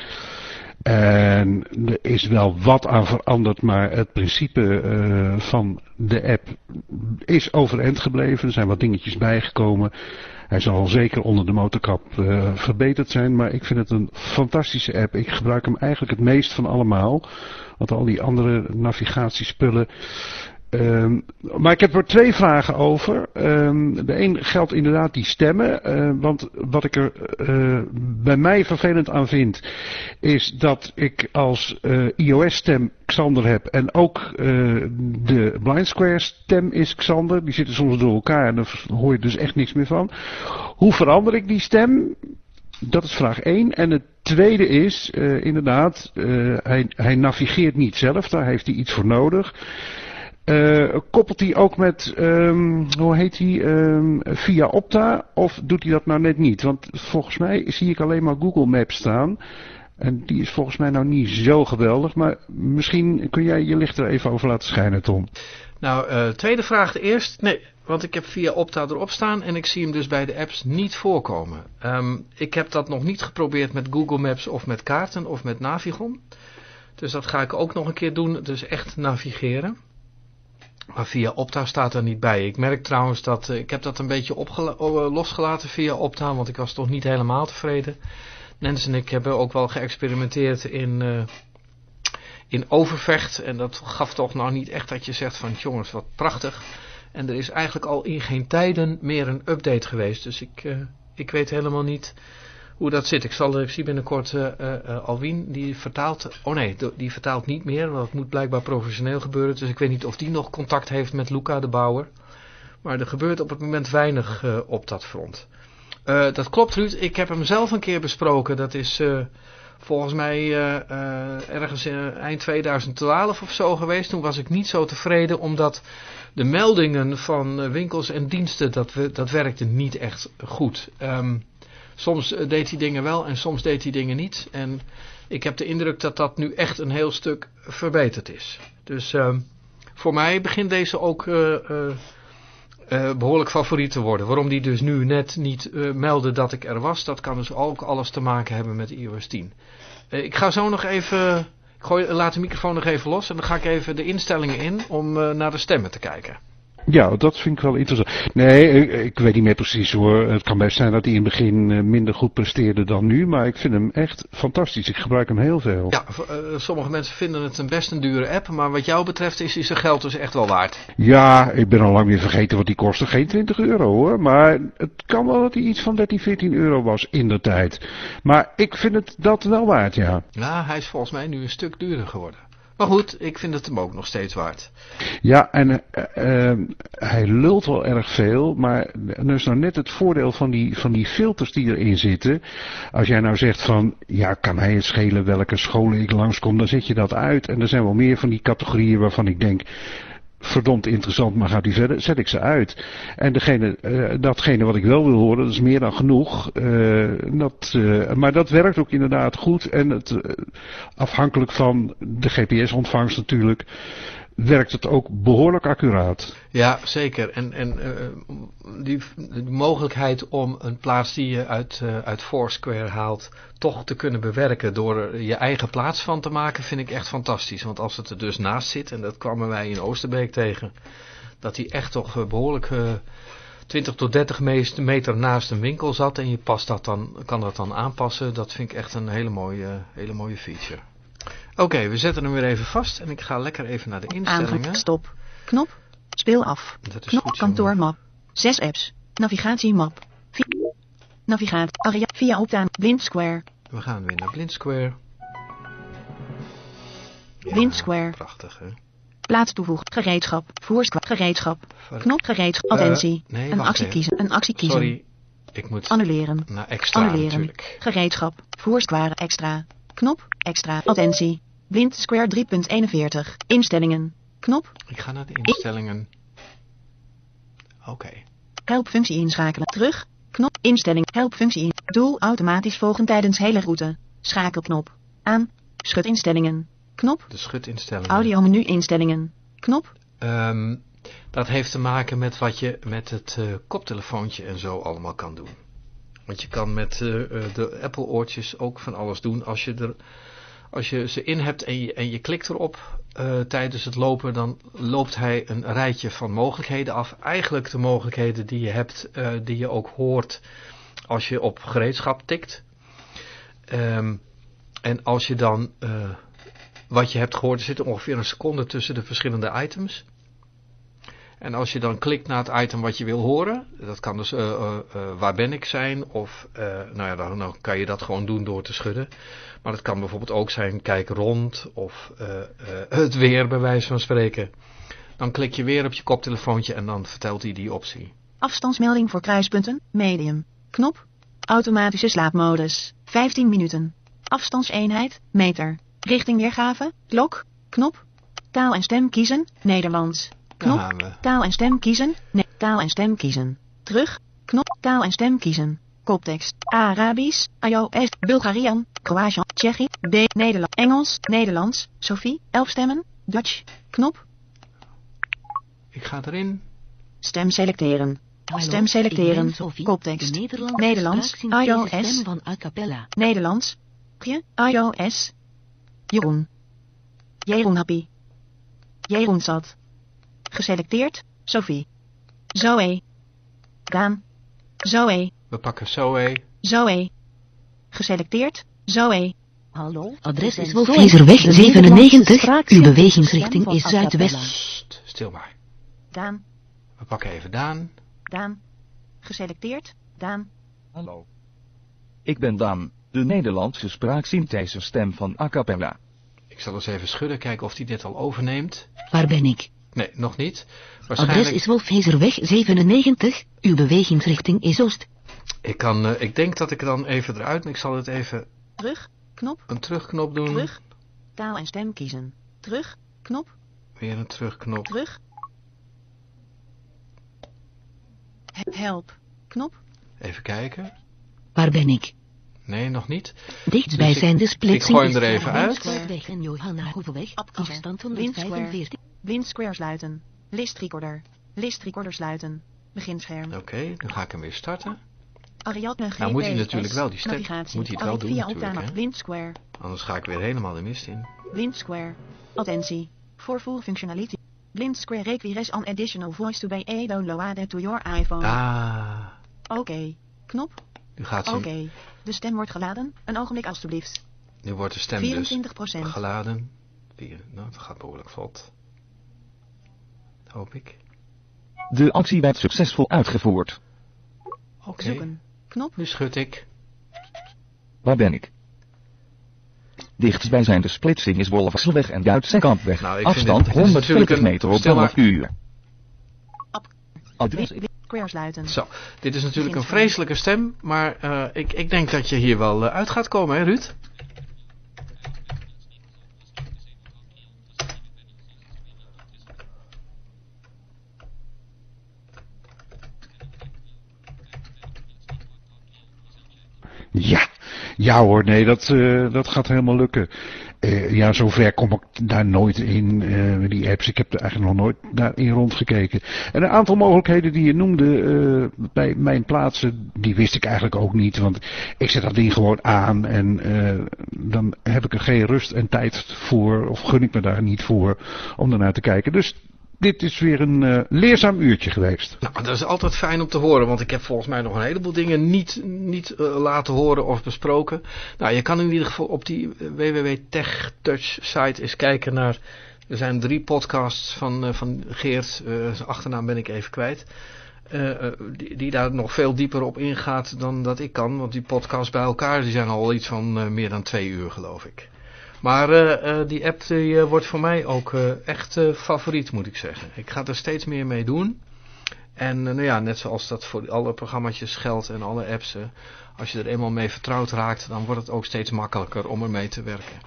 [SPEAKER 2] En er is wel wat aan veranderd, maar het principe uh, van de app is overeind gebleven. Er zijn wat dingetjes bijgekomen. Hij zal zeker onder de motorkap uh, verbeterd zijn, maar ik vind het een fantastische app. Ik gebruik hem eigenlijk het meest van allemaal. Want al die andere navigatiespullen, Um, maar ik heb er twee vragen over. Um, de een geldt inderdaad die stemmen. Uh, want wat ik er uh, bij mij vervelend aan vind, is dat ik als uh, iOS-stem Xander heb. En ook de Blind Square stem is Xander. Die zitten soms door elkaar en daar hoor je dus echt niks meer van. Hoe verander ik die stem? Dat is vraag 1. En het tweede is, inderdaad, hij, hij navigeert niet zelf. Daar heeft hij iets voor nodig. Uh, koppelt hij ook met, um, hoe heet hij, um, via Opta of doet hij dat nou net niet? Want volgens mij zie ik alleen maar Google Maps staan. En die is volgens mij nou niet zo geweldig, maar misschien kun jij je licht er even over laten schijnen, Tom.
[SPEAKER 1] Nou, uh, tweede vraag eerst. Nee, want ik heb via Opta erop staan en ik zie hem dus bij de apps niet voorkomen. Um, ik heb dat nog niet geprobeerd met Google Maps of met kaarten of met Navigon. Dus dat ga ik ook nog een keer doen, dus echt navigeren. Maar via Opta staat er niet bij. Ik merk trouwens dat, ik heb dat een beetje losgelaten via Opta, want ik was toch niet helemaal tevreden. Nens en ik hebben ook wel geëxperimenteerd in, uh, in Overvecht. En dat gaf toch nou niet echt dat je zegt van jongens wat prachtig. En er is eigenlijk al in geen tijden meer een update geweest. Dus ik, ik weet helemaal niet hoe dat zit. Ik, zal, ik zie binnenkort uh, Alwin, die vertaalt, oh nee, die vertaalt niet meer, want het moet blijkbaar professioneel gebeuren. Dus ik weet niet of die nog contact heeft met Luca de Bouwer. Maar er gebeurt op het moment weinig op dat front. dat klopt Ruud, ik heb hem zelf een keer besproken. Dat is volgens mij ergens eind 2012 of zo geweest. Toen was ik niet zo tevreden omdat de meldingen van winkels en diensten, dat, we, dat werkte niet echt goed. Um, Soms deed hij dingen wel en soms deed hij dingen niet. En ik heb de indruk dat dat nu echt een heel stuk verbeterd is. Dus uh, voor mij begint deze ook uh, uh, behoorlijk favoriet te worden. Waarom die dus nu net niet meldde dat ik er was, dat kan dus ook alles te maken hebben met iOS 10. ik ga zo nog even, ik gooi, laat de microfoon nog even los en dan ga ik even de instellingen in om naar de stemmen te kijken.
[SPEAKER 2] Ja, dat vind ik wel interessant. Nee, ik, ik, weet niet meer precies hoor. Het kan best zijn dat hij in het begin minder goed presteerde dan nu. Maar ik vind hem echt fantastisch. Ik gebruik hem heel veel.
[SPEAKER 1] Ja, uh, sommige mensen vinden het een best een dure app. Maar wat jou betreft is hij zijn geld dus echt wel waard.
[SPEAKER 2] Ja, ik ben al lang weer vergeten wat die kostte. Geen 20 euro hoor. Maar het kan wel dat hij iets van 13, 14 euro was in de tijd. Maar ik vind het dat wel waard, ja.
[SPEAKER 1] Ja, hij is volgens mij nu een stuk duurder geworden. Maar goed, ik vind het hem ook nog steeds waard.
[SPEAKER 2] Ja, en uh, uh, hij lult wel erg veel, maar dat is nou net het voordeel van die, van die filters die erin zitten. Als jij nou zegt van, ja, kan hij het schelen welke scholen ik langskom, dan zet je dat uit. En er zijn wel meer van die categorieën waarvan ik denk, verdomd interessant, maar gaat die verder, zet ik ze uit. En degene, uh, datgene wat ik wel wil horen, dat is meer dan genoeg. Uh, dat, uh, maar dat werkt ook inderdaad goed. En het, afhankelijk van de GPS-ontvangst natuurlijk, werkt het ook behoorlijk accuraat.
[SPEAKER 1] Ja, zeker. En, en uh, die, mogelijkheid om een plaats die je uit, uh, uit Foursquare haalt, toch te kunnen bewerken door je eigen plaats van te maken, vind ik echt fantastisch. Want als het er dus naast zit, en dat kwamen wij in Oosterbeek tegen, dat die echt toch uh, behoorlijk 20 tot 30 meter naast een winkel zat en je past dat dan, kan dat dan aanpassen, dat vind ik echt een hele mooie, hele mooie feature. Oké, okay, we zetten hem weer even vast en ik ga lekker even naar de instellingen.
[SPEAKER 7] Stop. Knop. Speel af.
[SPEAKER 1] Dat is
[SPEAKER 7] Knop
[SPEAKER 1] goed,
[SPEAKER 7] kantoormap. 6 apps. Navigatiemap. Vi- Navigaat. Area. Via optaan. Blind Square.
[SPEAKER 1] We gaan weer naar Blind Square. Ja,
[SPEAKER 7] Blind Square.
[SPEAKER 1] Prachtig, hè?
[SPEAKER 7] Plaats toevoegen. Gereedschap. Voerskwa. Gereedschap. Knop gereedschap.
[SPEAKER 1] Eh,
[SPEAKER 7] Attentie.
[SPEAKER 1] nee,
[SPEAKER 7] een actie
[SPEAKER 1] even.
[SPEAKER 7] kiezen. Een actie kiezen.
[SPEAKER 1] Sorry, ik moet
[SPEAKER 7] Annuleren.
[SPEAKER 1] naar extra
[SPEAKER 7] Annuleren.
[SPEAKER 1] natuurlijk.
[SPEAKER 7] Gereedschap. Voersquare extra. Knop. Extra. Attentie. Blind Square 3.41. Instellingen. Knop.
[SPEAKER 1] Ik ga naar de instellingen. Oké.
[SPEAKER 7] Helpfunctie inschakelen. Terug. Knop. Instelling. Helpfunctie in. Doel automatisch volgen tijdens hele route. Schakelknop. Aan. Schut instellingen. Knop.
[SPEAKER 1] De schutinstellingen.
[SPEAKER 7] Audio menu instellingen. Knop.
[SPEAKER 1] Ehm, dat heeft te maken met wat je met het eh, koptelefoontje en zo allemaal kan doen. Want je kan met eh, eh, de Apple oortjes ook van alles doen. Als je, er, als je ze in hebt en je, en je klikt erop eh, tijdens het lopen, dan loopt hij een rijtje van mogelijkheden af. Eigenlijk de mogelijkheden die je hebt, die je ook hoort als je op gereedschap tikt. Ehm, en als je dan wat je hebt gehoord, er zit ongeveer een seconde tussen de verschillende items. En als je dan klikt naar het item wat je wil horen, dat kan dus eh, eh, eh, waar ben ik zijn, of nou ja, dan, kan je dat gewoon doen door te schudden. Maar het kan bijvoorbeeld ook zijn, kijk rond, of het weer bij wijze van spreken. Dan klik je weer op je koptelefoontje en dan vertelt hij die optie.
[SPEAKER 7] Afstandsmelding voor kruispunten. Medium. Knop. Automatische slaapmodus. 15 minuten. Afstandseenheid. Meter. Richting weergave. Klok. Knop. Taal en stem kiezen. Nederlands. Knop. Taal en stem kiezen. Nee, taal en stem kiezen. Terug. Knop. Taal en stem kiezen. Koptekst. Arabisch. iOS. Bulgarian. Kroatië. Tsjechië. B. Nederland. Engels. Nederlands. Sophie. Elf stemmen. Dutch. Knop.
[SPEAKER 1] Ik ga erin.
[SPEAKER 7] Stem selecteren.
[SPEAKER 8] Hallo,
[SPEAKER 7] Stem selecteren. Koptekst. Nederlands.
[SPEAKER 8] spraaksynthese
[SPEAKER 7] iOS.
[SPEAKER 8] stem van a cappella.
[SPEAKER 7] Nederlands. IOS. Jeroen. Jeroen Happy. Jeroen Zat. Geselecteerd. Sophie. Zoe. Daan. Zoe.
[SPEAKER 1] We pakken Zoe.
[SPEAKER 7] Zoe. Geselecteerd. Zoe.
[SPEAKER 8] Hallo. Adres is
[SPEAKER 7] De
[SPEAKER 8] 97.
[SPEAKER 7] Nederlandse
[SPEAKER 8] Uw bewegingsrichting is zuidwest.
[SPEAKER 1] Sst, stil maar.
[SPEAKER 7] Daan.
[SPEAKER 1] We pakken even Daan.
[SPEAKER 7] Daan. Geselecteerd. Daan.
[SPEAKER 11] Hallo. Ik ben Daan, de Nederlandse spraaksynthese stem van a cappella.
[SPEAKER 1] Ik zal eens even schudden, kijken of hij dit al overneemt.
[SPEAKER 8] Waar ben ik?
[SPEAKER 1] Nee, nog niet.
[SPEAKER 8] Adres
[SPEAKER 1] Waarschijnlijk.
[SPEAKER 8] is Wolfgezerweg 97. Uw bewegingsrichting is oost.
[SPEAKER 1] Ik, kan, eh, ik denk dat ik er dan even eruit. Ik zal het even
[SPEAKER 7] Terug. Knop.
[SPEAKER 1] een terugknop doen.
[SPEAKER 7] Terug. Taal en stem kiezen. Terug. Knop.
[SPEAKER 1] Weer een terugknop.
[SPEAKER 7] Terug. He- Help. Knop.
[SPEAKER 1] Even kijken.
[SPEAKER 8] Waar ben ik?
[SPEAKER 1] Nee, nog niet.
[SPEAKER 8] Dichtstbij
[SPEAKER 1] Dus ik-
[SPEAKER 8] zijn de
[SPEAKER 1] ik
[SPEAKER 8] splitsing.
[SPEAKER 1] gooi hem er even uit.
[SPEAKER 8] Johanna Hoevenweg. Afstand
[SPEAKER 7] Square.
[SPEAKER 8] 145.
[SPEAKER 7] Blind Square sluiten. List recorder. List recorder sluiten. Beginscherm.
[SPEAKER 1] Oké, nu ga ik hem weer starten.
[SPEAKER 7] Ariadne GPS.
[SPEAKER 1] Nou moet hij natuurlijk wel die stem-
[SPEAKER 7] Navigatie.
[SPEAKER 1] moet hij het wel doen
[SPEAKER 7] Via
[SPEAKER 1] natuurlijk?
[SPEAKER 7] Blind Square.
[SPEAKER 1] Anders ga ik weer helemaal de mist in.
[SPEAKER 7] Blind Square. Attentie. For full functionality. Blind Square requires an additional voice to be a downloaded to your iPhone.
[SPEAKER 1] Ah,
[SPEAKER 7] Oké. Knop.
[SPEAKER 1] nu gaat
[SPEAKER 7] Oké.
[SPEAKER 1] hij.
[SPEAKER 7] De stem wordt geladen. Een ogenblik alstublieft.
[SPEAKER 1] Nu wordt de stem dus
[SPEAKER 7] 24%.
[SPEAKER 1] geladen. Vier, nou, dat gaat behoorlijk vlot. Hoop ik.
[SPEAKER 11] De actie werd succesvol uitgevoerd.
[SPEAKER 1] Oké,
[SPEAKER 7] Zoeken. Knop.
[SPEAKER 1] nu schud ik.
[SPEAKER 11] Waar ben ik? Dichtstbij zijn de splitsing is Wolversweg en Duitse-Kampweg.
[SPEAKER 1] Nou,
[SPEAKER 11] Afstand
[SPEAKER 1] dit- dit is
[SPEAKER 11] 120
[SPEAKER 1] natuurlijk een-
[SPEAKER 11] meter op
[SPEAKER 1] stil maar.
[SPEAKER 11] 12 uur. Adres
[SPEAKER 7] sluiten.
[SPEAKER 1] Zo, dit is natuurlijk een vreselijke stem, maar eh, ik, ik denk dat je hier wel eh, uit gaat komen, hè Ruud?
[SPEAKER 2] Ja, ja hoor, nee, dat, eh, dat gaat helemaal lukken. Eh, ja, zover kom ik daar nooit in, eh, die apps. Ik heb er eigenlijk nog nooit daarin rondgekeken. En een aantal mogelijkheden die je noemde bij mijn plaatsen, die wist ik eigenlijk ook niet. Want ik zet dat ding gewoon aan en dan heb ik er geen rust en tijd voor, of gun ik me daar niet voor, om daarnaar te kijken. Dus dit is weer een eh, leerzaam uurtje geweest.
[SPEAKER 1] Nou, dat is altijd fijn om te horen, want ik heb volgens mij nog een heleboel dingen niet, niet eh, laten horen of besproken. Nou, je kan in ieder geval op die www.techtouch site eens kijken naar Er zijn drie podcasts van, van Geert, zijn achternaam ben ik even kwijt. die, die, daar nog veel dieper op ingaat dan dat ik kan. Want die podcasts bij elkaar die zijn al iets van meer dan twee uur geloof ik. Maar die app die, wordt voor mij ook echt favoriet moet ik zeggen. Ik ga er steeds meer mee doen. En nou ja, net zoals dat voor alle programma's geldt en alle apps als je er eenmaal mee vertrouwd raakt, dan wordt het ook steeds makkelijker om ermee te werken.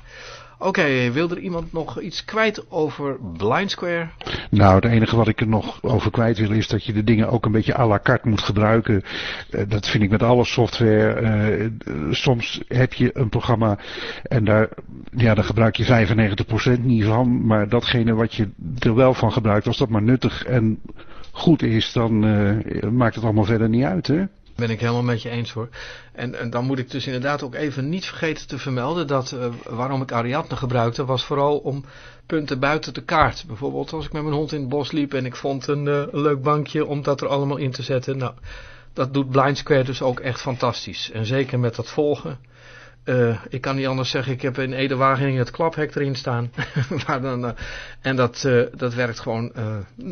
[SPEAKER 1] Oké, wil er iemand nog iets kwijt over Blind Square?
[SPEAKER 2] Nou, het enige wat ik er nog over kwijt wil is dat je de dingen ook een beetje à la carte moet gebruiken. Uh, dat vind ik met alle software. Uh, soms heb je een programma en daar, ja, daar gebruik je 95% niet van. Maar datgene wat je er wel van gebruikt, als dat maar nuttig en goed is, dan uh, maakt het allemaal verder niet uit, hè?
[SPEAKER 1] Ben ik helemaal met je eens hoor. En, en dan moet ik dus inderdaad ook even niet vergeten te vermelden dat uh, waarom ik Ariadne gebruikte was vooral om punten buiten de kaart. Bijvoorbeeld als ik met mijn hond in het bos liep en ik vond een, een leuk bankje om dat er allemaal in te zetten. Nou, dat doet Blind Square dus ook echt fantastisch. En zeker met dat volgen. Uh, ik kan niet anders zeggen, ik heb in Ede Wageningen het klaphek erin staan. maar dan, en dat, dat werkt gewoon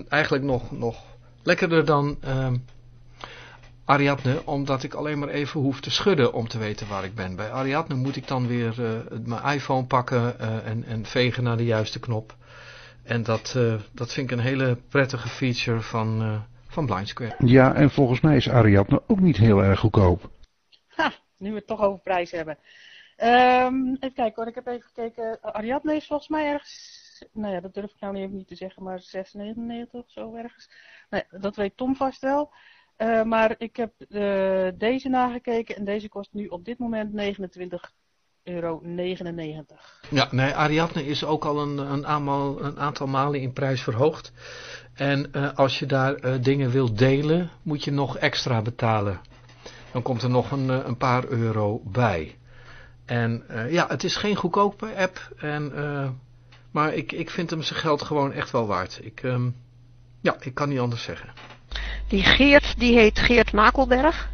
[SPEAKER 1] eigenlijk nog, nog lekkerder dan ehm, Ariadne, omdat ik alleen maar even hoef te schudden om te weten waar ik ben. Bij Ariadne moet ik dan weer uh, mijn iPhone pakken uh, en, en, vegen naar de juiste knop. En dat, uh, dat vind ik een hele prettige feature van, van Blind Square.
[SPEAKER 2] Ja, en volgens mij is Ariadne ook niet heel erg goedkoop.
[SPEAKER 3] Ha, nu we het toch over prijs hebben. Um, even kijken hoor, ik heb even gekeken. Ariadne is volgens mij ergens, nou ja, dat durf ik nou niet te zeggen, maar 6,99 of zo ergens. Nee, dat weet Tom vast wel. Uh, maar ik heb uh, deze nagekeken en deze kost nu op dit moment 29,99 euro.
[SPEAKER 1] Ja, nee, Ariadne is ook al een, aantal, een aantal malen in prijs verhoogd. En uh, als je daar dingen wilt delen, moet je nog extra betalen. Dan komt er nog een, een paar euro bij. En ja, het is geen goedkope app. En, maar ik, ik vind hem zijn geld gewoon echt wel waard. Ik, um, ja, ik kan niet anders zeggen.
[SPEAKER 4] Die Geert, die heet Geert Makelberg.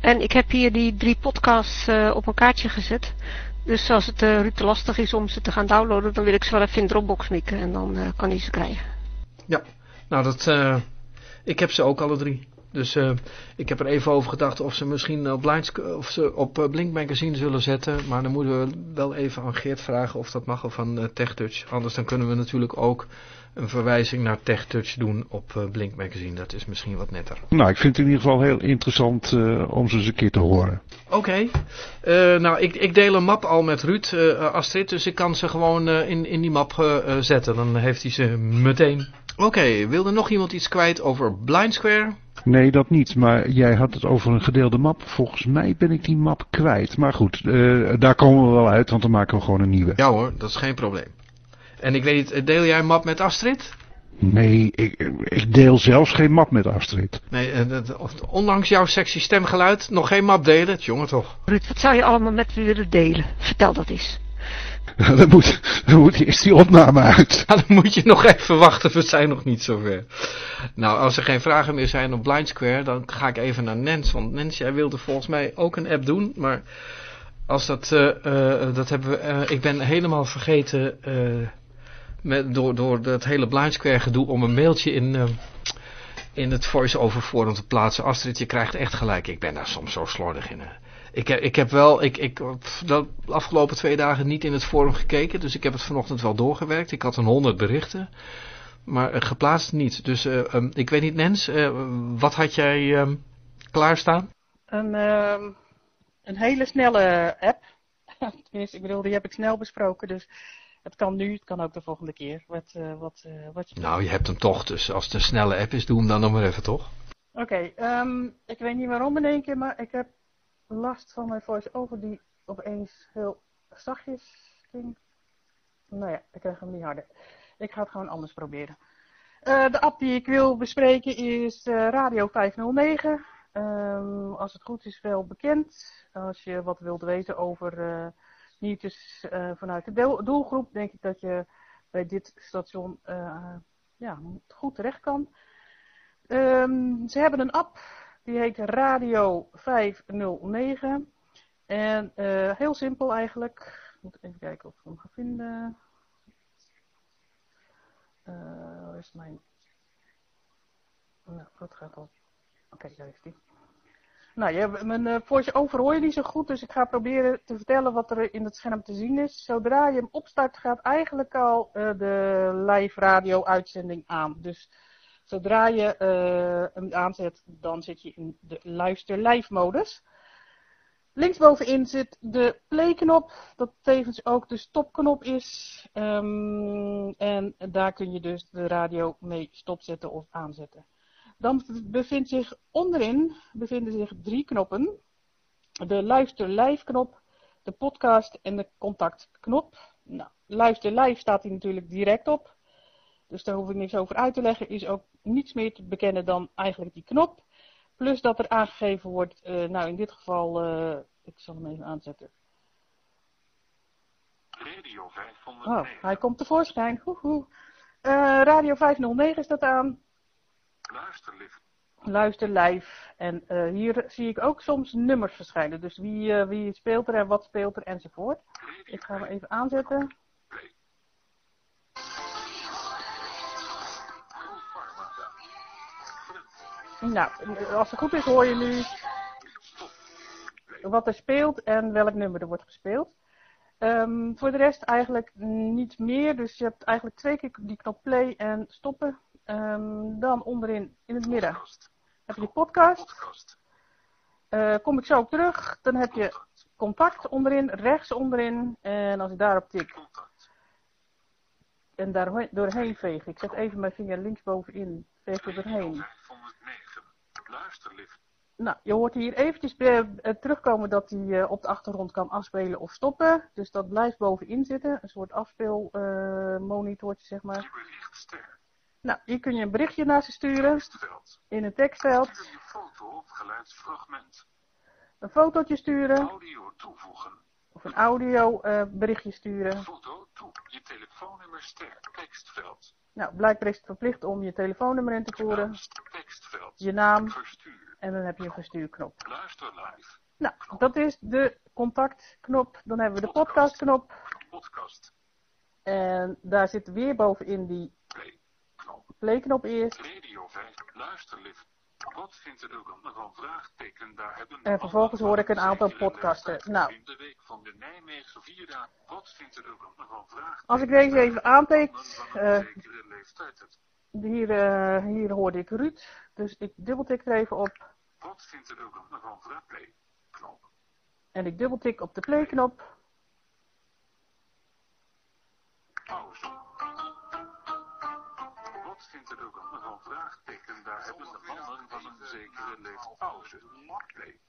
[SPEAKER 4] En ik heb hier die drie podcasts uh, op een kaartje gezet. Dus als het uh, Ruud te lastig is om ze te gaan downloaden, dan wil ik ze wel even in Dropbox mikken. En dan uh, kan hij ze krijgen.
[SPEAKER 1] Ja, nou dat, ik heb ze ook alle drie. Dus ik heb er even over gedacht of ze misschien op, Blinds, of ze op Blink Magazine zullen zetten. Maar dan moeten we wel even aan Geert vragen of dat mag of van TechTouch. Anders dan kunnen we natuurlijk ook een verwijzing naar TechTouch doen op uh, Blink Magazine. Dat is misschien wat netter.
[SPEAKER 2] Nou, ik vind het in ieder geval heel interessant uh, om ze eens een keer te horen.
[SPEAKER 1] Oké. Okay. Uh, nou, ik, ik, deel een map al met Ruud, Astrid. Dus ik kan ze gewoon in, in die map zetten. Dan heeft hij ze meteen. Oké, okay. wilde nog iemand iets kwijt over Blind Square?
[SPEAKER 2] Nee, dat niet. Maar jij had het over een gedeelde map. Volgens mij ben ik die map kwijt. Maar goed, daar komen we wel uit, want dan maken we gewoon een nieuwe.
[SPEAKER 1] Ja hoor, dat is geen probleem. En ik weet niet, deel jij een map met Astrid?
[SPEAKER 2] Nee, ik, ik deel zelfs geen map met Astrid.
[SPEAKER 1] Nee, eh, ondanks jouw sexy stemgeluid nog geen map delen? Jongen toch.
[SPEAKER 4] Ruud, wat zou je allemaal met willen delen? Vertel dat eens.
[SPEAKER 2] dan, moet, dan moet eerst die opname uit.
[SPEAKER 1] dan moet je nog even wachten, we zijn nog niet zover. Nou, als er geen vragen meer zijn op Blind Square, dan ga ik even naar Nens. Want Nens, jij wilde volgens mij ook een app doen, maar als dat, uh, uh, dat hebben we, uh, ik ben helemaal vergeten met, door, door het hele Blind gedoe om een mailtje in, uh, in het voice-over forum te plaatsen. Astrid, je krijgt echt gelijk. Ik ben daar soms zo slordig in. Ik, ik heb wel, ik, ik de afgelopen twee dagen niet in het forum gekeken, dus ik heb het vanochtend wel doorgewerkt. Ik had een honderd berichten, maar uh, geplaatst niet. Dus uh, um, ik weet niet, Nens, wat had jij um, klaarstaan?
[SPEAKER 3] Een, een hele snelle app. Tenminste, ik bedoel, die heb ik snel besproken, dus het kan nu, het kan ook de volgende keer. Wat, uh, wat, uh, wat je
[SPEAKER 1] nou, je hebt hem toch, dus als het een snelle app is, doe hem dan nog maar even, toch?
[SPEAKER 3] Oké, okay, um, ik weet niet waarom in één keer, maar ik heb last van mijn voice-over die opeens heel zachtjes ging. Nou ja, ik krijg hem niet harder. Ik ga het gewoon anders proberen. Uh, de app die ik wil bespreken is Radio 509. Um, als het goed is wel bekend. Als je wat wilt weten over nieuwtjes uh, vanuit de doelgroep, denk ik dat je bij dit station uh, ja, goed terecht kan. Um, ze hebben een app, die heet Radio 509. En uh, heel simpel eigenlijk. Ik moet even kijken of ik hem ga vinden. Uh, is mijn... Nou, dat gaat al. Oké, daar heeft hij. Nou, je, mijn uh, voice-over hoor je niet zo goed, dus ik ga proberen te vertellen wat er in het scherm te zien is. Zodra je hem opstart, gaat eigenlijk al uh, de live radio-uitzending aan. Dus zodra je uh, hem aanzet, dan zit je in de luister-live-modus. Linksbovenin zit de play-knop, dat tevens ook de stopknop is. Um, en daar kun je dus de radio mee stopzetten of aanzetten. Dan bevindt zich onderin bevinden zich drie knoppen. De luister live knop, de podcast en de contactknop. Nou, luister live staat hier natuurlijk direct op. Dus daar hoef ik niks over uit te leggen. Is ook niets meer te bekennen dan eigenlijk die knop. Plus dat er aangegeven wordt, uh, nou in dit geval, uh, ik zal hem even aanzetten.
[SPEAKER 12] Radio 509.
[SPEAKER 3] Oh, hij komt tevoorschijn. Hoehoe. Uh, Radio 509 staat aan.
[SPEAKER 12] Luister live.
[SPEAKER 3] Luister live. En uh, hier zie ik ook soms nummers verschijnen. Dus wie, uh, wie speelt er en wat speelt er enzovoort. Ik ga hem even aanzetten. Nou, als het goed is hoor je nu wat er speelt en welk nummer er wordt gespeeld. Um, voor de rest eigenlijk niet meer. Dus je hebt eigenlijk twee keer die knop play en stoppen. Um, dan onderin in het midden heb je podcast. Uh, kom ik zo op terug. Dan heb je contact onderin, rechts onderin. En als ik daarop tik en daar doorheen veeg. Ik zet even mijn vinger linksbovenin. Veeg er doorheen. Nou, je hoort hier eventjes terugkomen dat hij op de achtergrond kan afspelen of stoppen. Dus dat blijft bovenin zitten. Een soort afspeelmonitortje, zeg maar. Nou, hier kun je een berichtje naar ze sturen. In een tekstveld.
[SPEAKER 12] Een foto of geluidsfragment.
[SPEAKER 3] Een fotootje sturen.
[SPEAKER 12] Audio toevoegen.
[SPEAKER 3] Of een audio uh, berichtje sturen.
[SPEAKER 12] Foto toe. Je telefoonnummer sterk. Tekstveld.
[SPEAKER 3] Nou, blijkbaar is het verplicht om je telefoonnummer in te voeren.
[SPEAKER 12] Tekstveld.
[SPEAKER 3] Je naam.
[SPEAKER 12] Verstuur.
[SPEAKER 3] En dan heb je een verstuurknop.
[SPEAKER 12] Luister live.
[SPEAKER 3] Nou, dat is de contactknop. Dan hebben we de podcastknop.
[SPEAKER 12] Podcast.
[SPEAKER 3] En daar zit weer bovenin die playknop eerst.
[SPEAKER 12] Radio 5, luisterlift. Wat vindt u van vraagteken? Daar hebben
[SPEAKER 3] en vervolgens hoor ik een aantal podcasten. Nou.
[SPEAKER 12] In de week van de Nijmeegse vierdaag. Wat vindt u van vraagteken?
[SPEAKER 3] Als ik deze even aanteek. Uh, hier, uh, hier hoorde ik Ruud. Dus ik dubbeltik er even op.
[SPEAKER 12] Wat vindt u van vraagplay? Knop.
[SPEAKER 3] En ik dubbeltik op de playknop.
[SPEAKER 12] Pauze. Wat vindt u van vraagteken? Daar hebben de mannen van een zekere leeftijd pauze.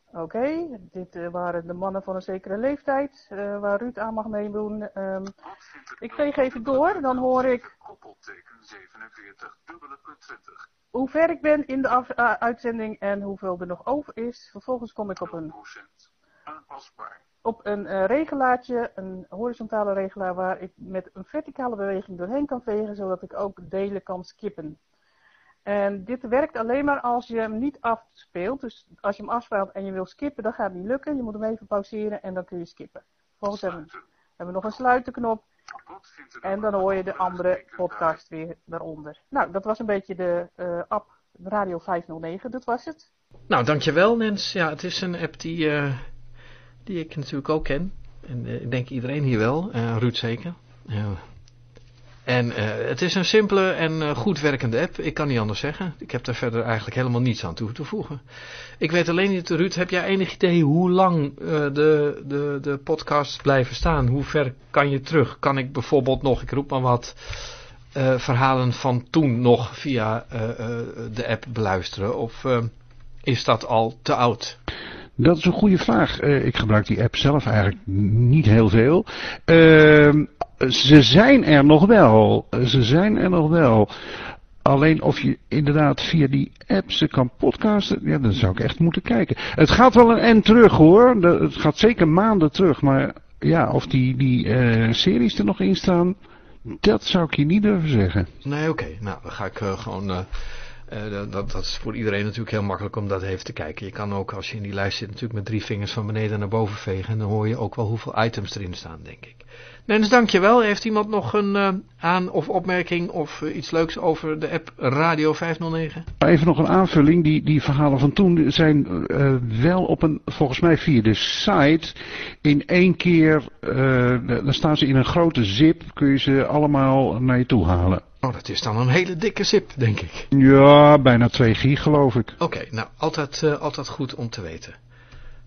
[SPEAKER 3] Oké, okay, dit uh, waren de mannen van een zekere leeftijd, uh, waar Ruud aan mag meedoen. Um, ik veeg even door, dan hoor ik...
[SPEAKER 12] Koppelteken 47, dubbele punt 20.
[SPEAKER 3] Hoe ver ik ben in de af, uh, uitzending en hoeveel er nog over is. Vervolgens kom ik op een...
[SPEAKER 12] Aanpasbaar.
[SPEAKER 3] Op een uh, regelaartje, een horizontale regelaar, waar ik met een verticale beweging doorheen kan vegen, zodat ik ook delen kan skippen. En dit werkt alleen maar als je hem niet afspeelt. Dus als je hem afspeelt en je wil skippen, dan gaat het niet lukken. Je moet hem even pauzeren en dan kun je skippen. Vervolgens hebben we, hebben we nog een sluitenknop. En dan hoor je de andere podcast weer daaronder. Nou, dat was een beetje de uh, app Radio 509. Dat was het.
[SPEAKER 1] Nou, dankjewel Nens. Ja, het is een app die, uh, die ik natuurlijk ook ken. En uh, ik denk iedereen hier wel. Ruud zeker. En uh, het is een simpele en goed werkende app. Ik kan niet anders zeggen. Ik heb daar verder eigenlijk helemaal niets aan toe te voegen. Ik weet alleen niet, Ruud, heb jij enig idee hoe lang de, de, de podcasts blijven staan? Hoe ver kan je terug? Kan ik bijvoorbeeld nog, ik roep maar wat, verhalen van toen nog via de app beluisteren? Of is dat al te oud?
[SPEAKER 2] Dat is een goede vraag. ik gebruik die app zelf eigenlijk niet heel veel. Uh, ze zijn er nog wel. Ze zijn er nog wel. Alleen of je inderdaad via die app ze kan podcasten, ja, dan zou ik echt moeten kijken. Het gaat wel een end terug hoor. Het gaat zeker maanden terug. Maar ja, of die, die uh, series er nog in staan, dat zou ik je niet durven zeggen.
[SPEAKER 1] Nee, oké. Nou, dan ga ik uh, gewoon... dat, dat, is voor iedereen natuurlijk heel makkelijk om dat even te kijken. Je kan ook als je in die lijst zit natuurlijk met drie vingers van beneden naar boven vegen. En dan hoor je ook wel hoeveel items erin staan, denk ik. Nens, dankjewel. Heeft iemand nog een uh, aan- of opmerking of uh, iets leuks over de app Radio 509?
[SPEAKER 2] Even nog een aanvulling. Die, die verhalen van toen zijn uh, wel op een, volgens mij via de site, in één keer, dan staan ze in een grote zip, kun je ze allemaal naar je toe halen.
[SPEAKER 1] Oh, dat is dan een hele dikke zip, denk ik.
[SPEAKER 2] Ja, bijna 2 gig geloof ik.
[SPEAKER 1] Oké, nou, altijd, altijd goed om te weten.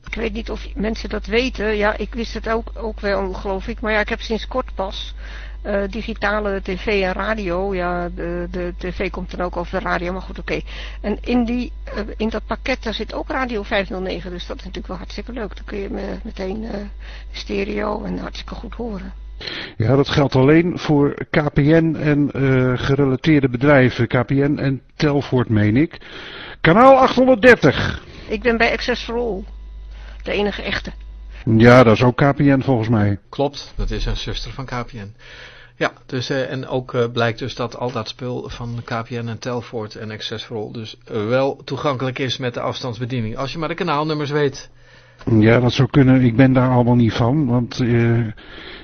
[SPEAKER 4] Ik weet niet of mensen dat weten. Ja, ik wist het ook, ook wel, geloof ik. Maar ja, ik heb sinds kort pas uh, digitale tv en radio. Ja, de, de tv komt dan ook over de radio, maar goed, oké. Okay. En in, die, uh, in dat pakket, daar zit ook radio 509. Dus dat is natuurlijk wel hartstikke leuk. Dan kun je me meteen uh, stereo en hartstikke goed horen.
[SPEAKER 2] Ja, dat geldt alleen voor KPN en gerelateerde bedrijven. KPN en Telfort, meen ik. Kanaal 830.
[SPEAKER 4] Ik ben bij Access for All. De enige echte.
[SPEAKER 2] Ja, dat is ook KPN volgens mij.
[SPEAKER 1] Klopt, dat is een zuster van KPN. Ja, dus, uh, en ook uh, blijkt dus dat al dat spul van KPN en Telfort en Access for All dus uh, wel toegankelijk is met de afstandsbediening. Als je maar de kanaalnummers weet.
[SPEAKER 2] Ja, dat zou kunnen. Ik ben daar allemaal niet van, want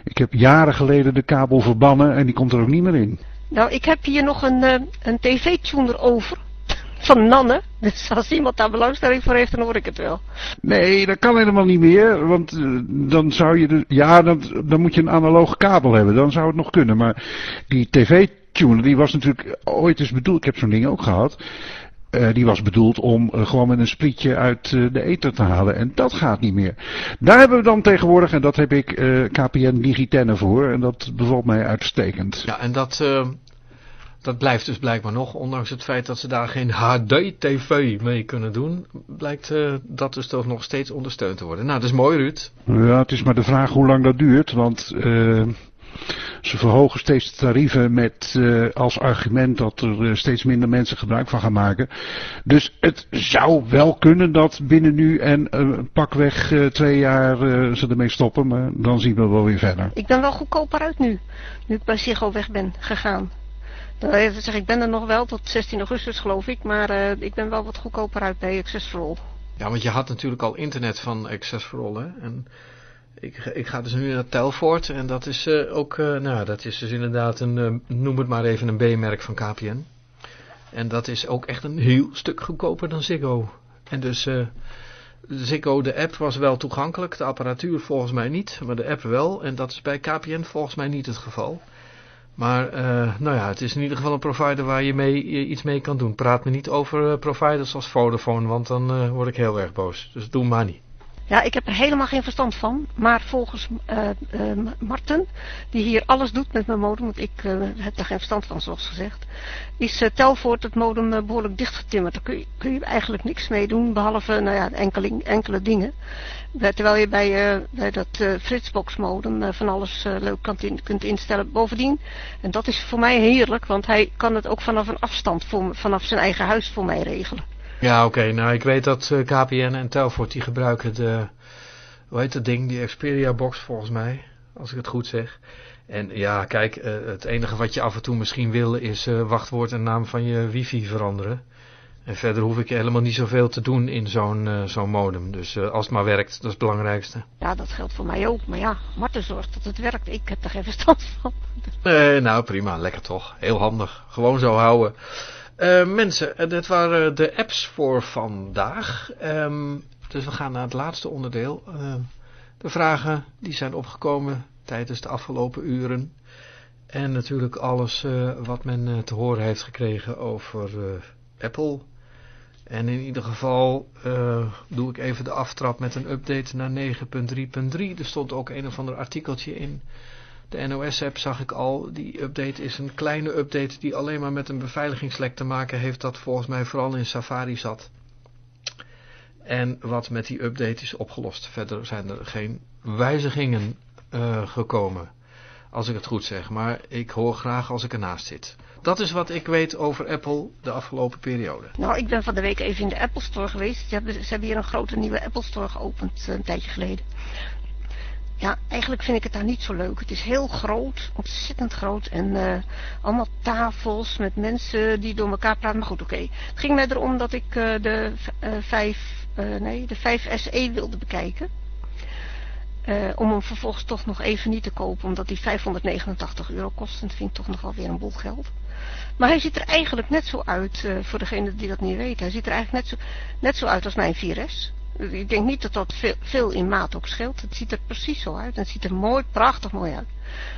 [SPEAKER 2] ik heb jaren geleden de kabel verbannen en die komt er ook niet meer in.
[SPEAKER 4] Nou, ik heb hier nog een, een tv-tuner over van Nanne. Dus als iemand daar belangstelling voor heeft, dan hoor ik het wel.
[SPEAKER 2] Nee, dat kan helemaal niet meer. Want uh, dan zou je... De, ja, dan, dan moet je een analoge kabel hebben. Dan zou het nog kunnen. Maar die tv-tuner, die was natuurlijk ooit eens bedoeld... Ik heb zo'n ding ook gehad. Uh, die was bedoeld om uh, gewoon met een sprietje uit uh, de ether te halen. En dat gaat niet meer. Daar hebben we dan tegenwoordig, en dat heb ik KPN Digitenne voor. En dat bevalt mij uitstekend.
[SPEAKER 1] Ja, en dat dat blijft dus blijkbaar nog, ondanks het feit dat ze daar geen HD-TV mee kunnen doen, blijkt dat dus toch nog steeds ondersteund te worden. Nou, dat is mooi Ruud.
[SPEAKER 2] Ja, het is maar de vraag hoe lang dat duurt, want ze verhogen steeds de tarieven met uh, als argument dat er steeds minder mensen gebruik van gaan maken. Dus het zou wel kunnen dat binnen nu en pakweg twee jaar ze ermee stoppen, maar dan zien we wel weer verder.
[SPEAKER 4] Ik ben wel goedkoper uit nu, nu ik bij Ziggo weg ben gegaan. Even zeggen, ik ben er nog wel tot 16 augustus geloof ik, maar uh, ik ben wel wat goedkoper uit bij Access for All.
[SPEAKER 1] Ja, want je had natuurlijk al internet van Access for All, hè? En ik, ik ga dus nu naar Telfort en dat is uh, ook, uh, nou, dat is dus inderdaad een, noem het maar even een B-merk van KPN. En dat is ook echt een heel stuk goedkoper dan Ziggo. En dus Ziggo, de app was wel toegankelijk, de apparatuur volgens mij niet, maar de app wel. En dat is bij KPN volgens mij niet het geval. Maar nou ja, het is in ieder geval een provider waar je mee, iets mee kan doen. Praat me niet over providers als Vodafone, want dan word ik heel erg boos. Dus doe maar niet.
[SPEAKER 4] Ja, ik heb er helemaal geen verstand van. Maar volgens Marten, die hier alles doet met mijn modem, want ik heb daar geen verstand van zoals gezegd, is Telvoort het modem behoorlijk dichtgetimmerd. Daar kun je, kun je eigenlijk niks mee doen, behalve nou ja, enkele, enkele dingen. Terwijl je bij, uh, bij dat uh, Fritzbox modem uh, van alles leuk in, kunt instellen. Bovendien, en dat is voor mij heerlijk, want hij kan het ook vanaf een afstand, vanaf zijn eigen huis voor mij regelen.
[SPEAKER 1] Ja, oké. Okay. Nou, ik weet dat KPN en Telfort die gebruiken de, hoe heet dat ding, die Xperia box volgens mij, als ik het goed zeg. En ja, kijk, het enige wat je af en toe misschien wil is wachtwoord en naam van je wifi veranderen. En verder hoef ik helemaal niet zoveel te doen in zo'n uh, zo'n modem. Dus uh, als het maar werkt, dat is het belangrijkste.
[SPEAKER 4] Ja, dat geldt voor mij ook. Maar ja, Marten zorgt dat het werkt. Ik heb er geen verstand van.
[SPEAKER 1] Nee, nou prima. Lekker toch. Heel handig. Gewoon zo houden. Uh, mensen, dit waren de apps voor vandaag. Um, dus we gaan naar het laatste onderdeel. de vragen die zijn opgekomen tijdens de afgelopen uren. En natuurlijk alles wat men te horen heeft gekregen over Apple en in ieder geval doe ik even de aftrap met een update naar 9.3.3. Er stond ook een of ander artikeltje in. De NOS-app zag ik al. Die update is een kleine update die alleen maar met een beveiligingslek te maken heeft. Dat volgens mij vooral in Safari zat. En wat met die update is opgelost. Verder zijn er geen wijzigingen uh, gekomen. Als ik het goed zeg. Maar ik hoor graag als ik ernaast zit. Dat is wat ik weet over Apple de afgelopen periode.
[SPEAKER 4] Nou, ik ben van de week even in de Apple Store geweest. Ze hebben, ze hebben hier een grote nieuwe Apple Store geopend eh, een tijdje geleden. Ja, eigenlijk vind ik het daar niet zo leuk. Het is heel groot, ontzettend groot. En uh, allemaal tafels met mensen die door elkaar praten. Maar goed, oké. Het ging mij erom dat ik uh, de, uh, 5, nee, de 5 SE wilde bekijken. om hem vervolgens toch nog even niet te kopen. Omdat die 589 euro kost. En dat vind ik toch nog wel weer een boel geld. Maar hij ziet er eigenlijk net zo uit, voor degene die dat niet weet. Hij ziet er eigenlijk net zo, net zo uit als mijn 4S. Ik denk niet dat dat veel, veel, in maat ook scheelt. Het ziet er precies zo uit. Het ziet er mooi, prachtig mooi uit.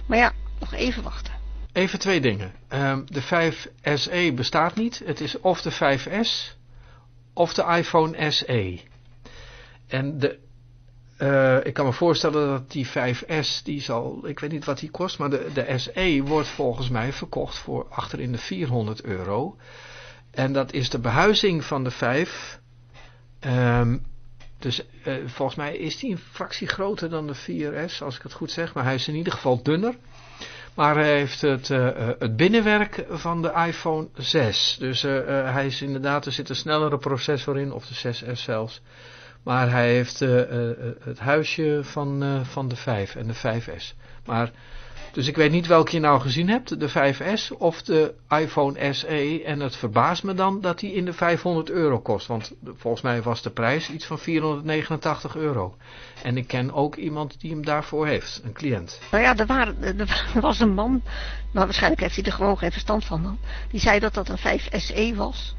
[SPEAKER 4] Maar ja, nog even wachten.
[SPEAKER 1] Even twee dingen. Um, de 5 SE bestaat niet. Het is of de 5S of de iPhone SE. En de, uh, ik kan me voorstellen dat die 5S, die zal, ik weet niet wat die kost, maar de, de SE wordt volgens mij verkocht voor achterin de 400 euro. En dat is de behuizing van de 5. Um, dus uh, volgens mij is die een fractie groter dan de 4S, als ik het goed zeg. Maar hij is in ieder geval dunner. Maar hij heeft het, uh, het binnenwerk van de iPhone 6. Dus hij is inderdaad, er zit een snellere processor in, of de 6S zelfs. Maar hij heeft het huisje van, van de 5 en de 5S. Maar dus ik weet niet welke je nou gezien hebt, de 5S of de iPhone SE. En het verbaast me dan dat die in de 500 euro kost. Want volgens mij was de prijs iets van 489 euro. En ik ken ook iemand die hem daarvoor heeft, een cliënt.
[SPEAKER 4] Nou ja, er, waren, er was een man, maar waarschijnlijk heeft hij er gewoon geen verstand van dan. Die zei dat dat een 5 SE was.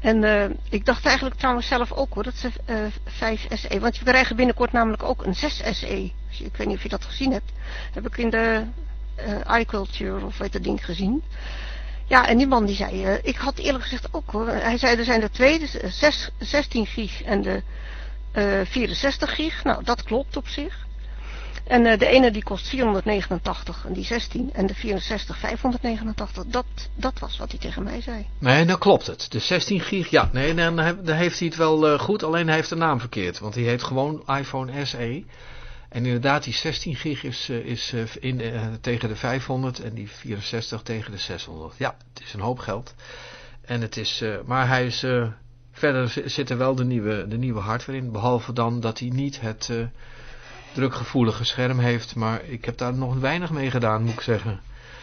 [SPEAKER 4] En uh, ik dacht eigenlijk trouwens zelf ook hoor, dat ze uh, 5 SE. Want we krijgen binnenkort namelijk ook een 6 SE. Ik weet niet of je dat gezien hebt. Heb ik in de uh, iCulture of weet dat ding gezien. Ja, en die man die zei, uh, ik had eerlijk gezegd ook hoor. Hij zei er zijn er twee, de 6, 16 gig en de uh, 64 gig. Nou, dat klopt op zich. En uh, de ene die kost 489 en die 16 en de 64 589. Dat, dat was wat hij tegen mij zei.
[SPEAKER 1] Nee, dan klopt het. De 16 gig, ja. Nee, dan, heeft hij het wel uh, goed. Alleen hij heeft de naam verkeerd. Want hij heet gewoon iPhone SE. En inderdaad, die 16 gig is, uh, is in, tegen de 500 en die 64 tegen de 600. Ja, het is een hoop geld. En het is, maar hij is, verder zit er wel de nieuwe, de nieuwe hardware in. Behalve dan dat hij niet het drukgevoelige scherm heeft. Maar ik heb daar nog weinig mee gedaan, moet ik zeggen.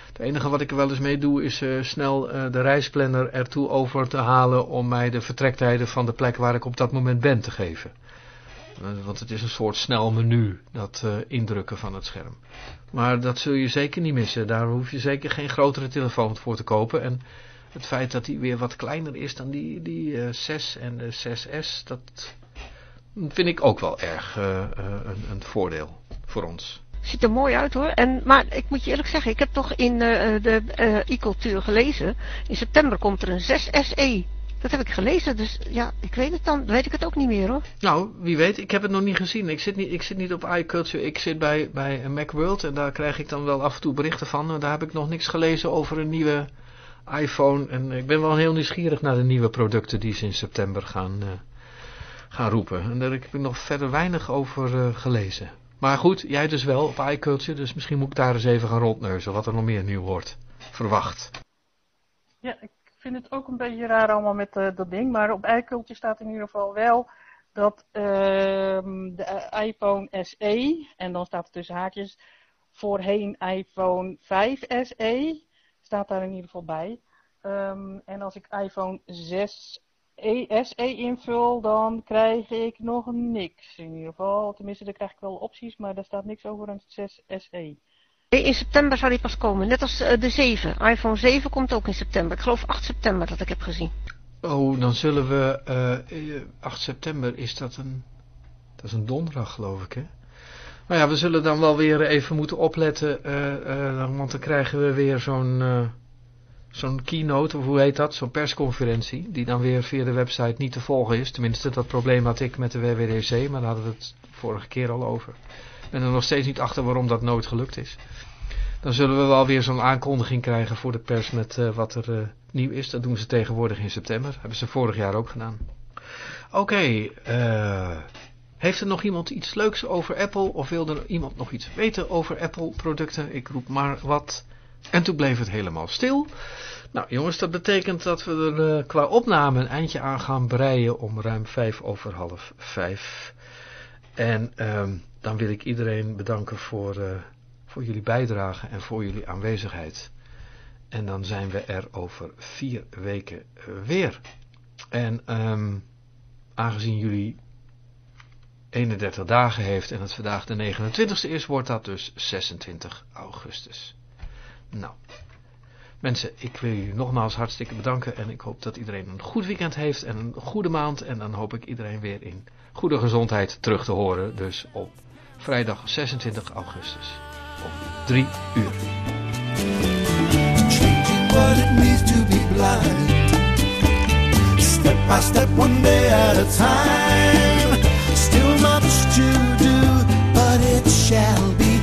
[SPEAKER 1] Het enige wat ik er wel eens mee doe is uh, snel uh, de reisplanner ertoe over te halen om mij de vertrektijden van de plek waar ik op dat moment ben te geven. Uh, want het is een soort snel menu, dat indrukken van het scherm. Maar dat zul je zeker niet missen. Daar hoef je zeker geen grotere telefoon voor te kopen. En het feit dat die weer wat kleiner is dan die, die 6 en de 6S, dat vind ik ook wel erg uh, uh, een, een, voordeel voor ons.
[SPEAKER 4] Ziet er mooi uit hoor. En, maar ik moet je eerlijk zeggen, ik heb toch in uh, de e-cultuur gelezen. In september komt er een 6 SE. Dat heb ik gelezen, dus ja, ik weet het dan. weet ik het ook niet meer hoor.
[SPEAKER 1] Nou, wie weet, ik heb het nog niet gezien. Ik zit niet, ik zit niet op iCulture, ik zit bij, bij Macworld en daar krijg ik dan wel af en toe berichten van. Daar heb ik nog niks gelezen over een nieuwe iPhone. En ik ben wel heel nieuwsgierig naar de nieuwe producten die ze in september gaan, gaan roepen. En daar heb ik nog verder weinig over uh, gelezen. Maar goed, jij dus wel op iCulture, dus misschien moet ik daar eens even gaan rondneuzen wat er nog meer nieuw wordt. Verwacht.
[SPEAKER 3] Ja, ik vind het ook een beetje raar allemaal met uh, dat ding, maar op iCulture staat in ieder geval wel dat uh, de iPhone SE, en dan staat er tussen haakjes, voorheen iPhone 5 SE, staat daar in ieder geval bij. Um, en als ik iPhone 6 SE invul, dan krijg ik nog niks in ieder geval. Tenminste, daar krijg ik wel opties, maar daar staat niks over een 6 SE.
[SPEAKER 4] In september zal die pas komen, net als uh, de 7. iPhone 7 komt ook in september. Ik geloof 8 september dat ik heb gezien.
[SPEAKER 1] Oh, dan zullen we... Uh, 8 september, is dat een... Dat is een donderdag, geloof ik, hè? Nou ja, we zullen dan wel weer even moeten opletten, uh, want dan krijgen we weer zo'n zo'n keynote, of hoe heet dat, zo'n persconferentie, die dan weer via de website niet te volgen is. Tenminste, dat probleem had ik met de WWDC, maar daar hadden we het vorige keer al over. Ik ben er nog steeds niet achter waarom dat nooit gelukt is. Dan zullen we wel weer zo'n aankondiging krijgen voor de pers met uh, wat er uh, nieuw is. Dat doen ze tegenwoordig in september. Dat hebben ze vorig jaar ook gedaan. Oké, uh, heeft er nog iemand iets leuks over Apple? Of wil er iemand nog iets weten over Apple producten? Ik roep maar wat... En toen bleef het helemaal stil. Nou jongens, dat betekent dat we er uh, qua opname een eindje aan gaan breien om ruim vijf over half vijf.
[SPEAKER 13] En um, dan wil ik iedereen bedanken voor, uh, voor jullie bijdrage en voor jullie aanwezigheid. En dan zijn we er over vier weken weer. En um, aangezien jullie 31 dagen heeft en het vandaag de 29ste is, wordt dat dus 26 augustus. Nou, mensen, ik wil jullie nogmaals hartstikke bedanken en ik hoop dat iedereen een goed weekend heeft en een goede maand. En dan hoop ik iedereen weer in goede gezondheid terug te horen, dus op vrijdag 26 augustus om 3 uur. what it to be. Step by step, one day at a time. Still much to do, but it shall be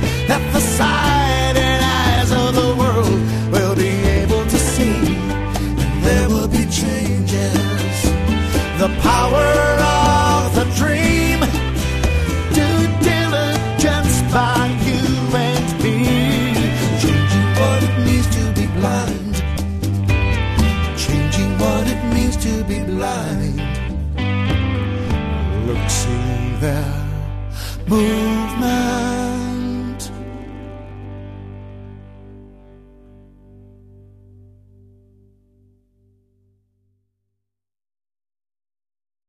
[SPEAKER 13] power of the dream. Due diligence by you and me. Changing what it means to be blind. Changing what it means to be blind. Look, see there, movement.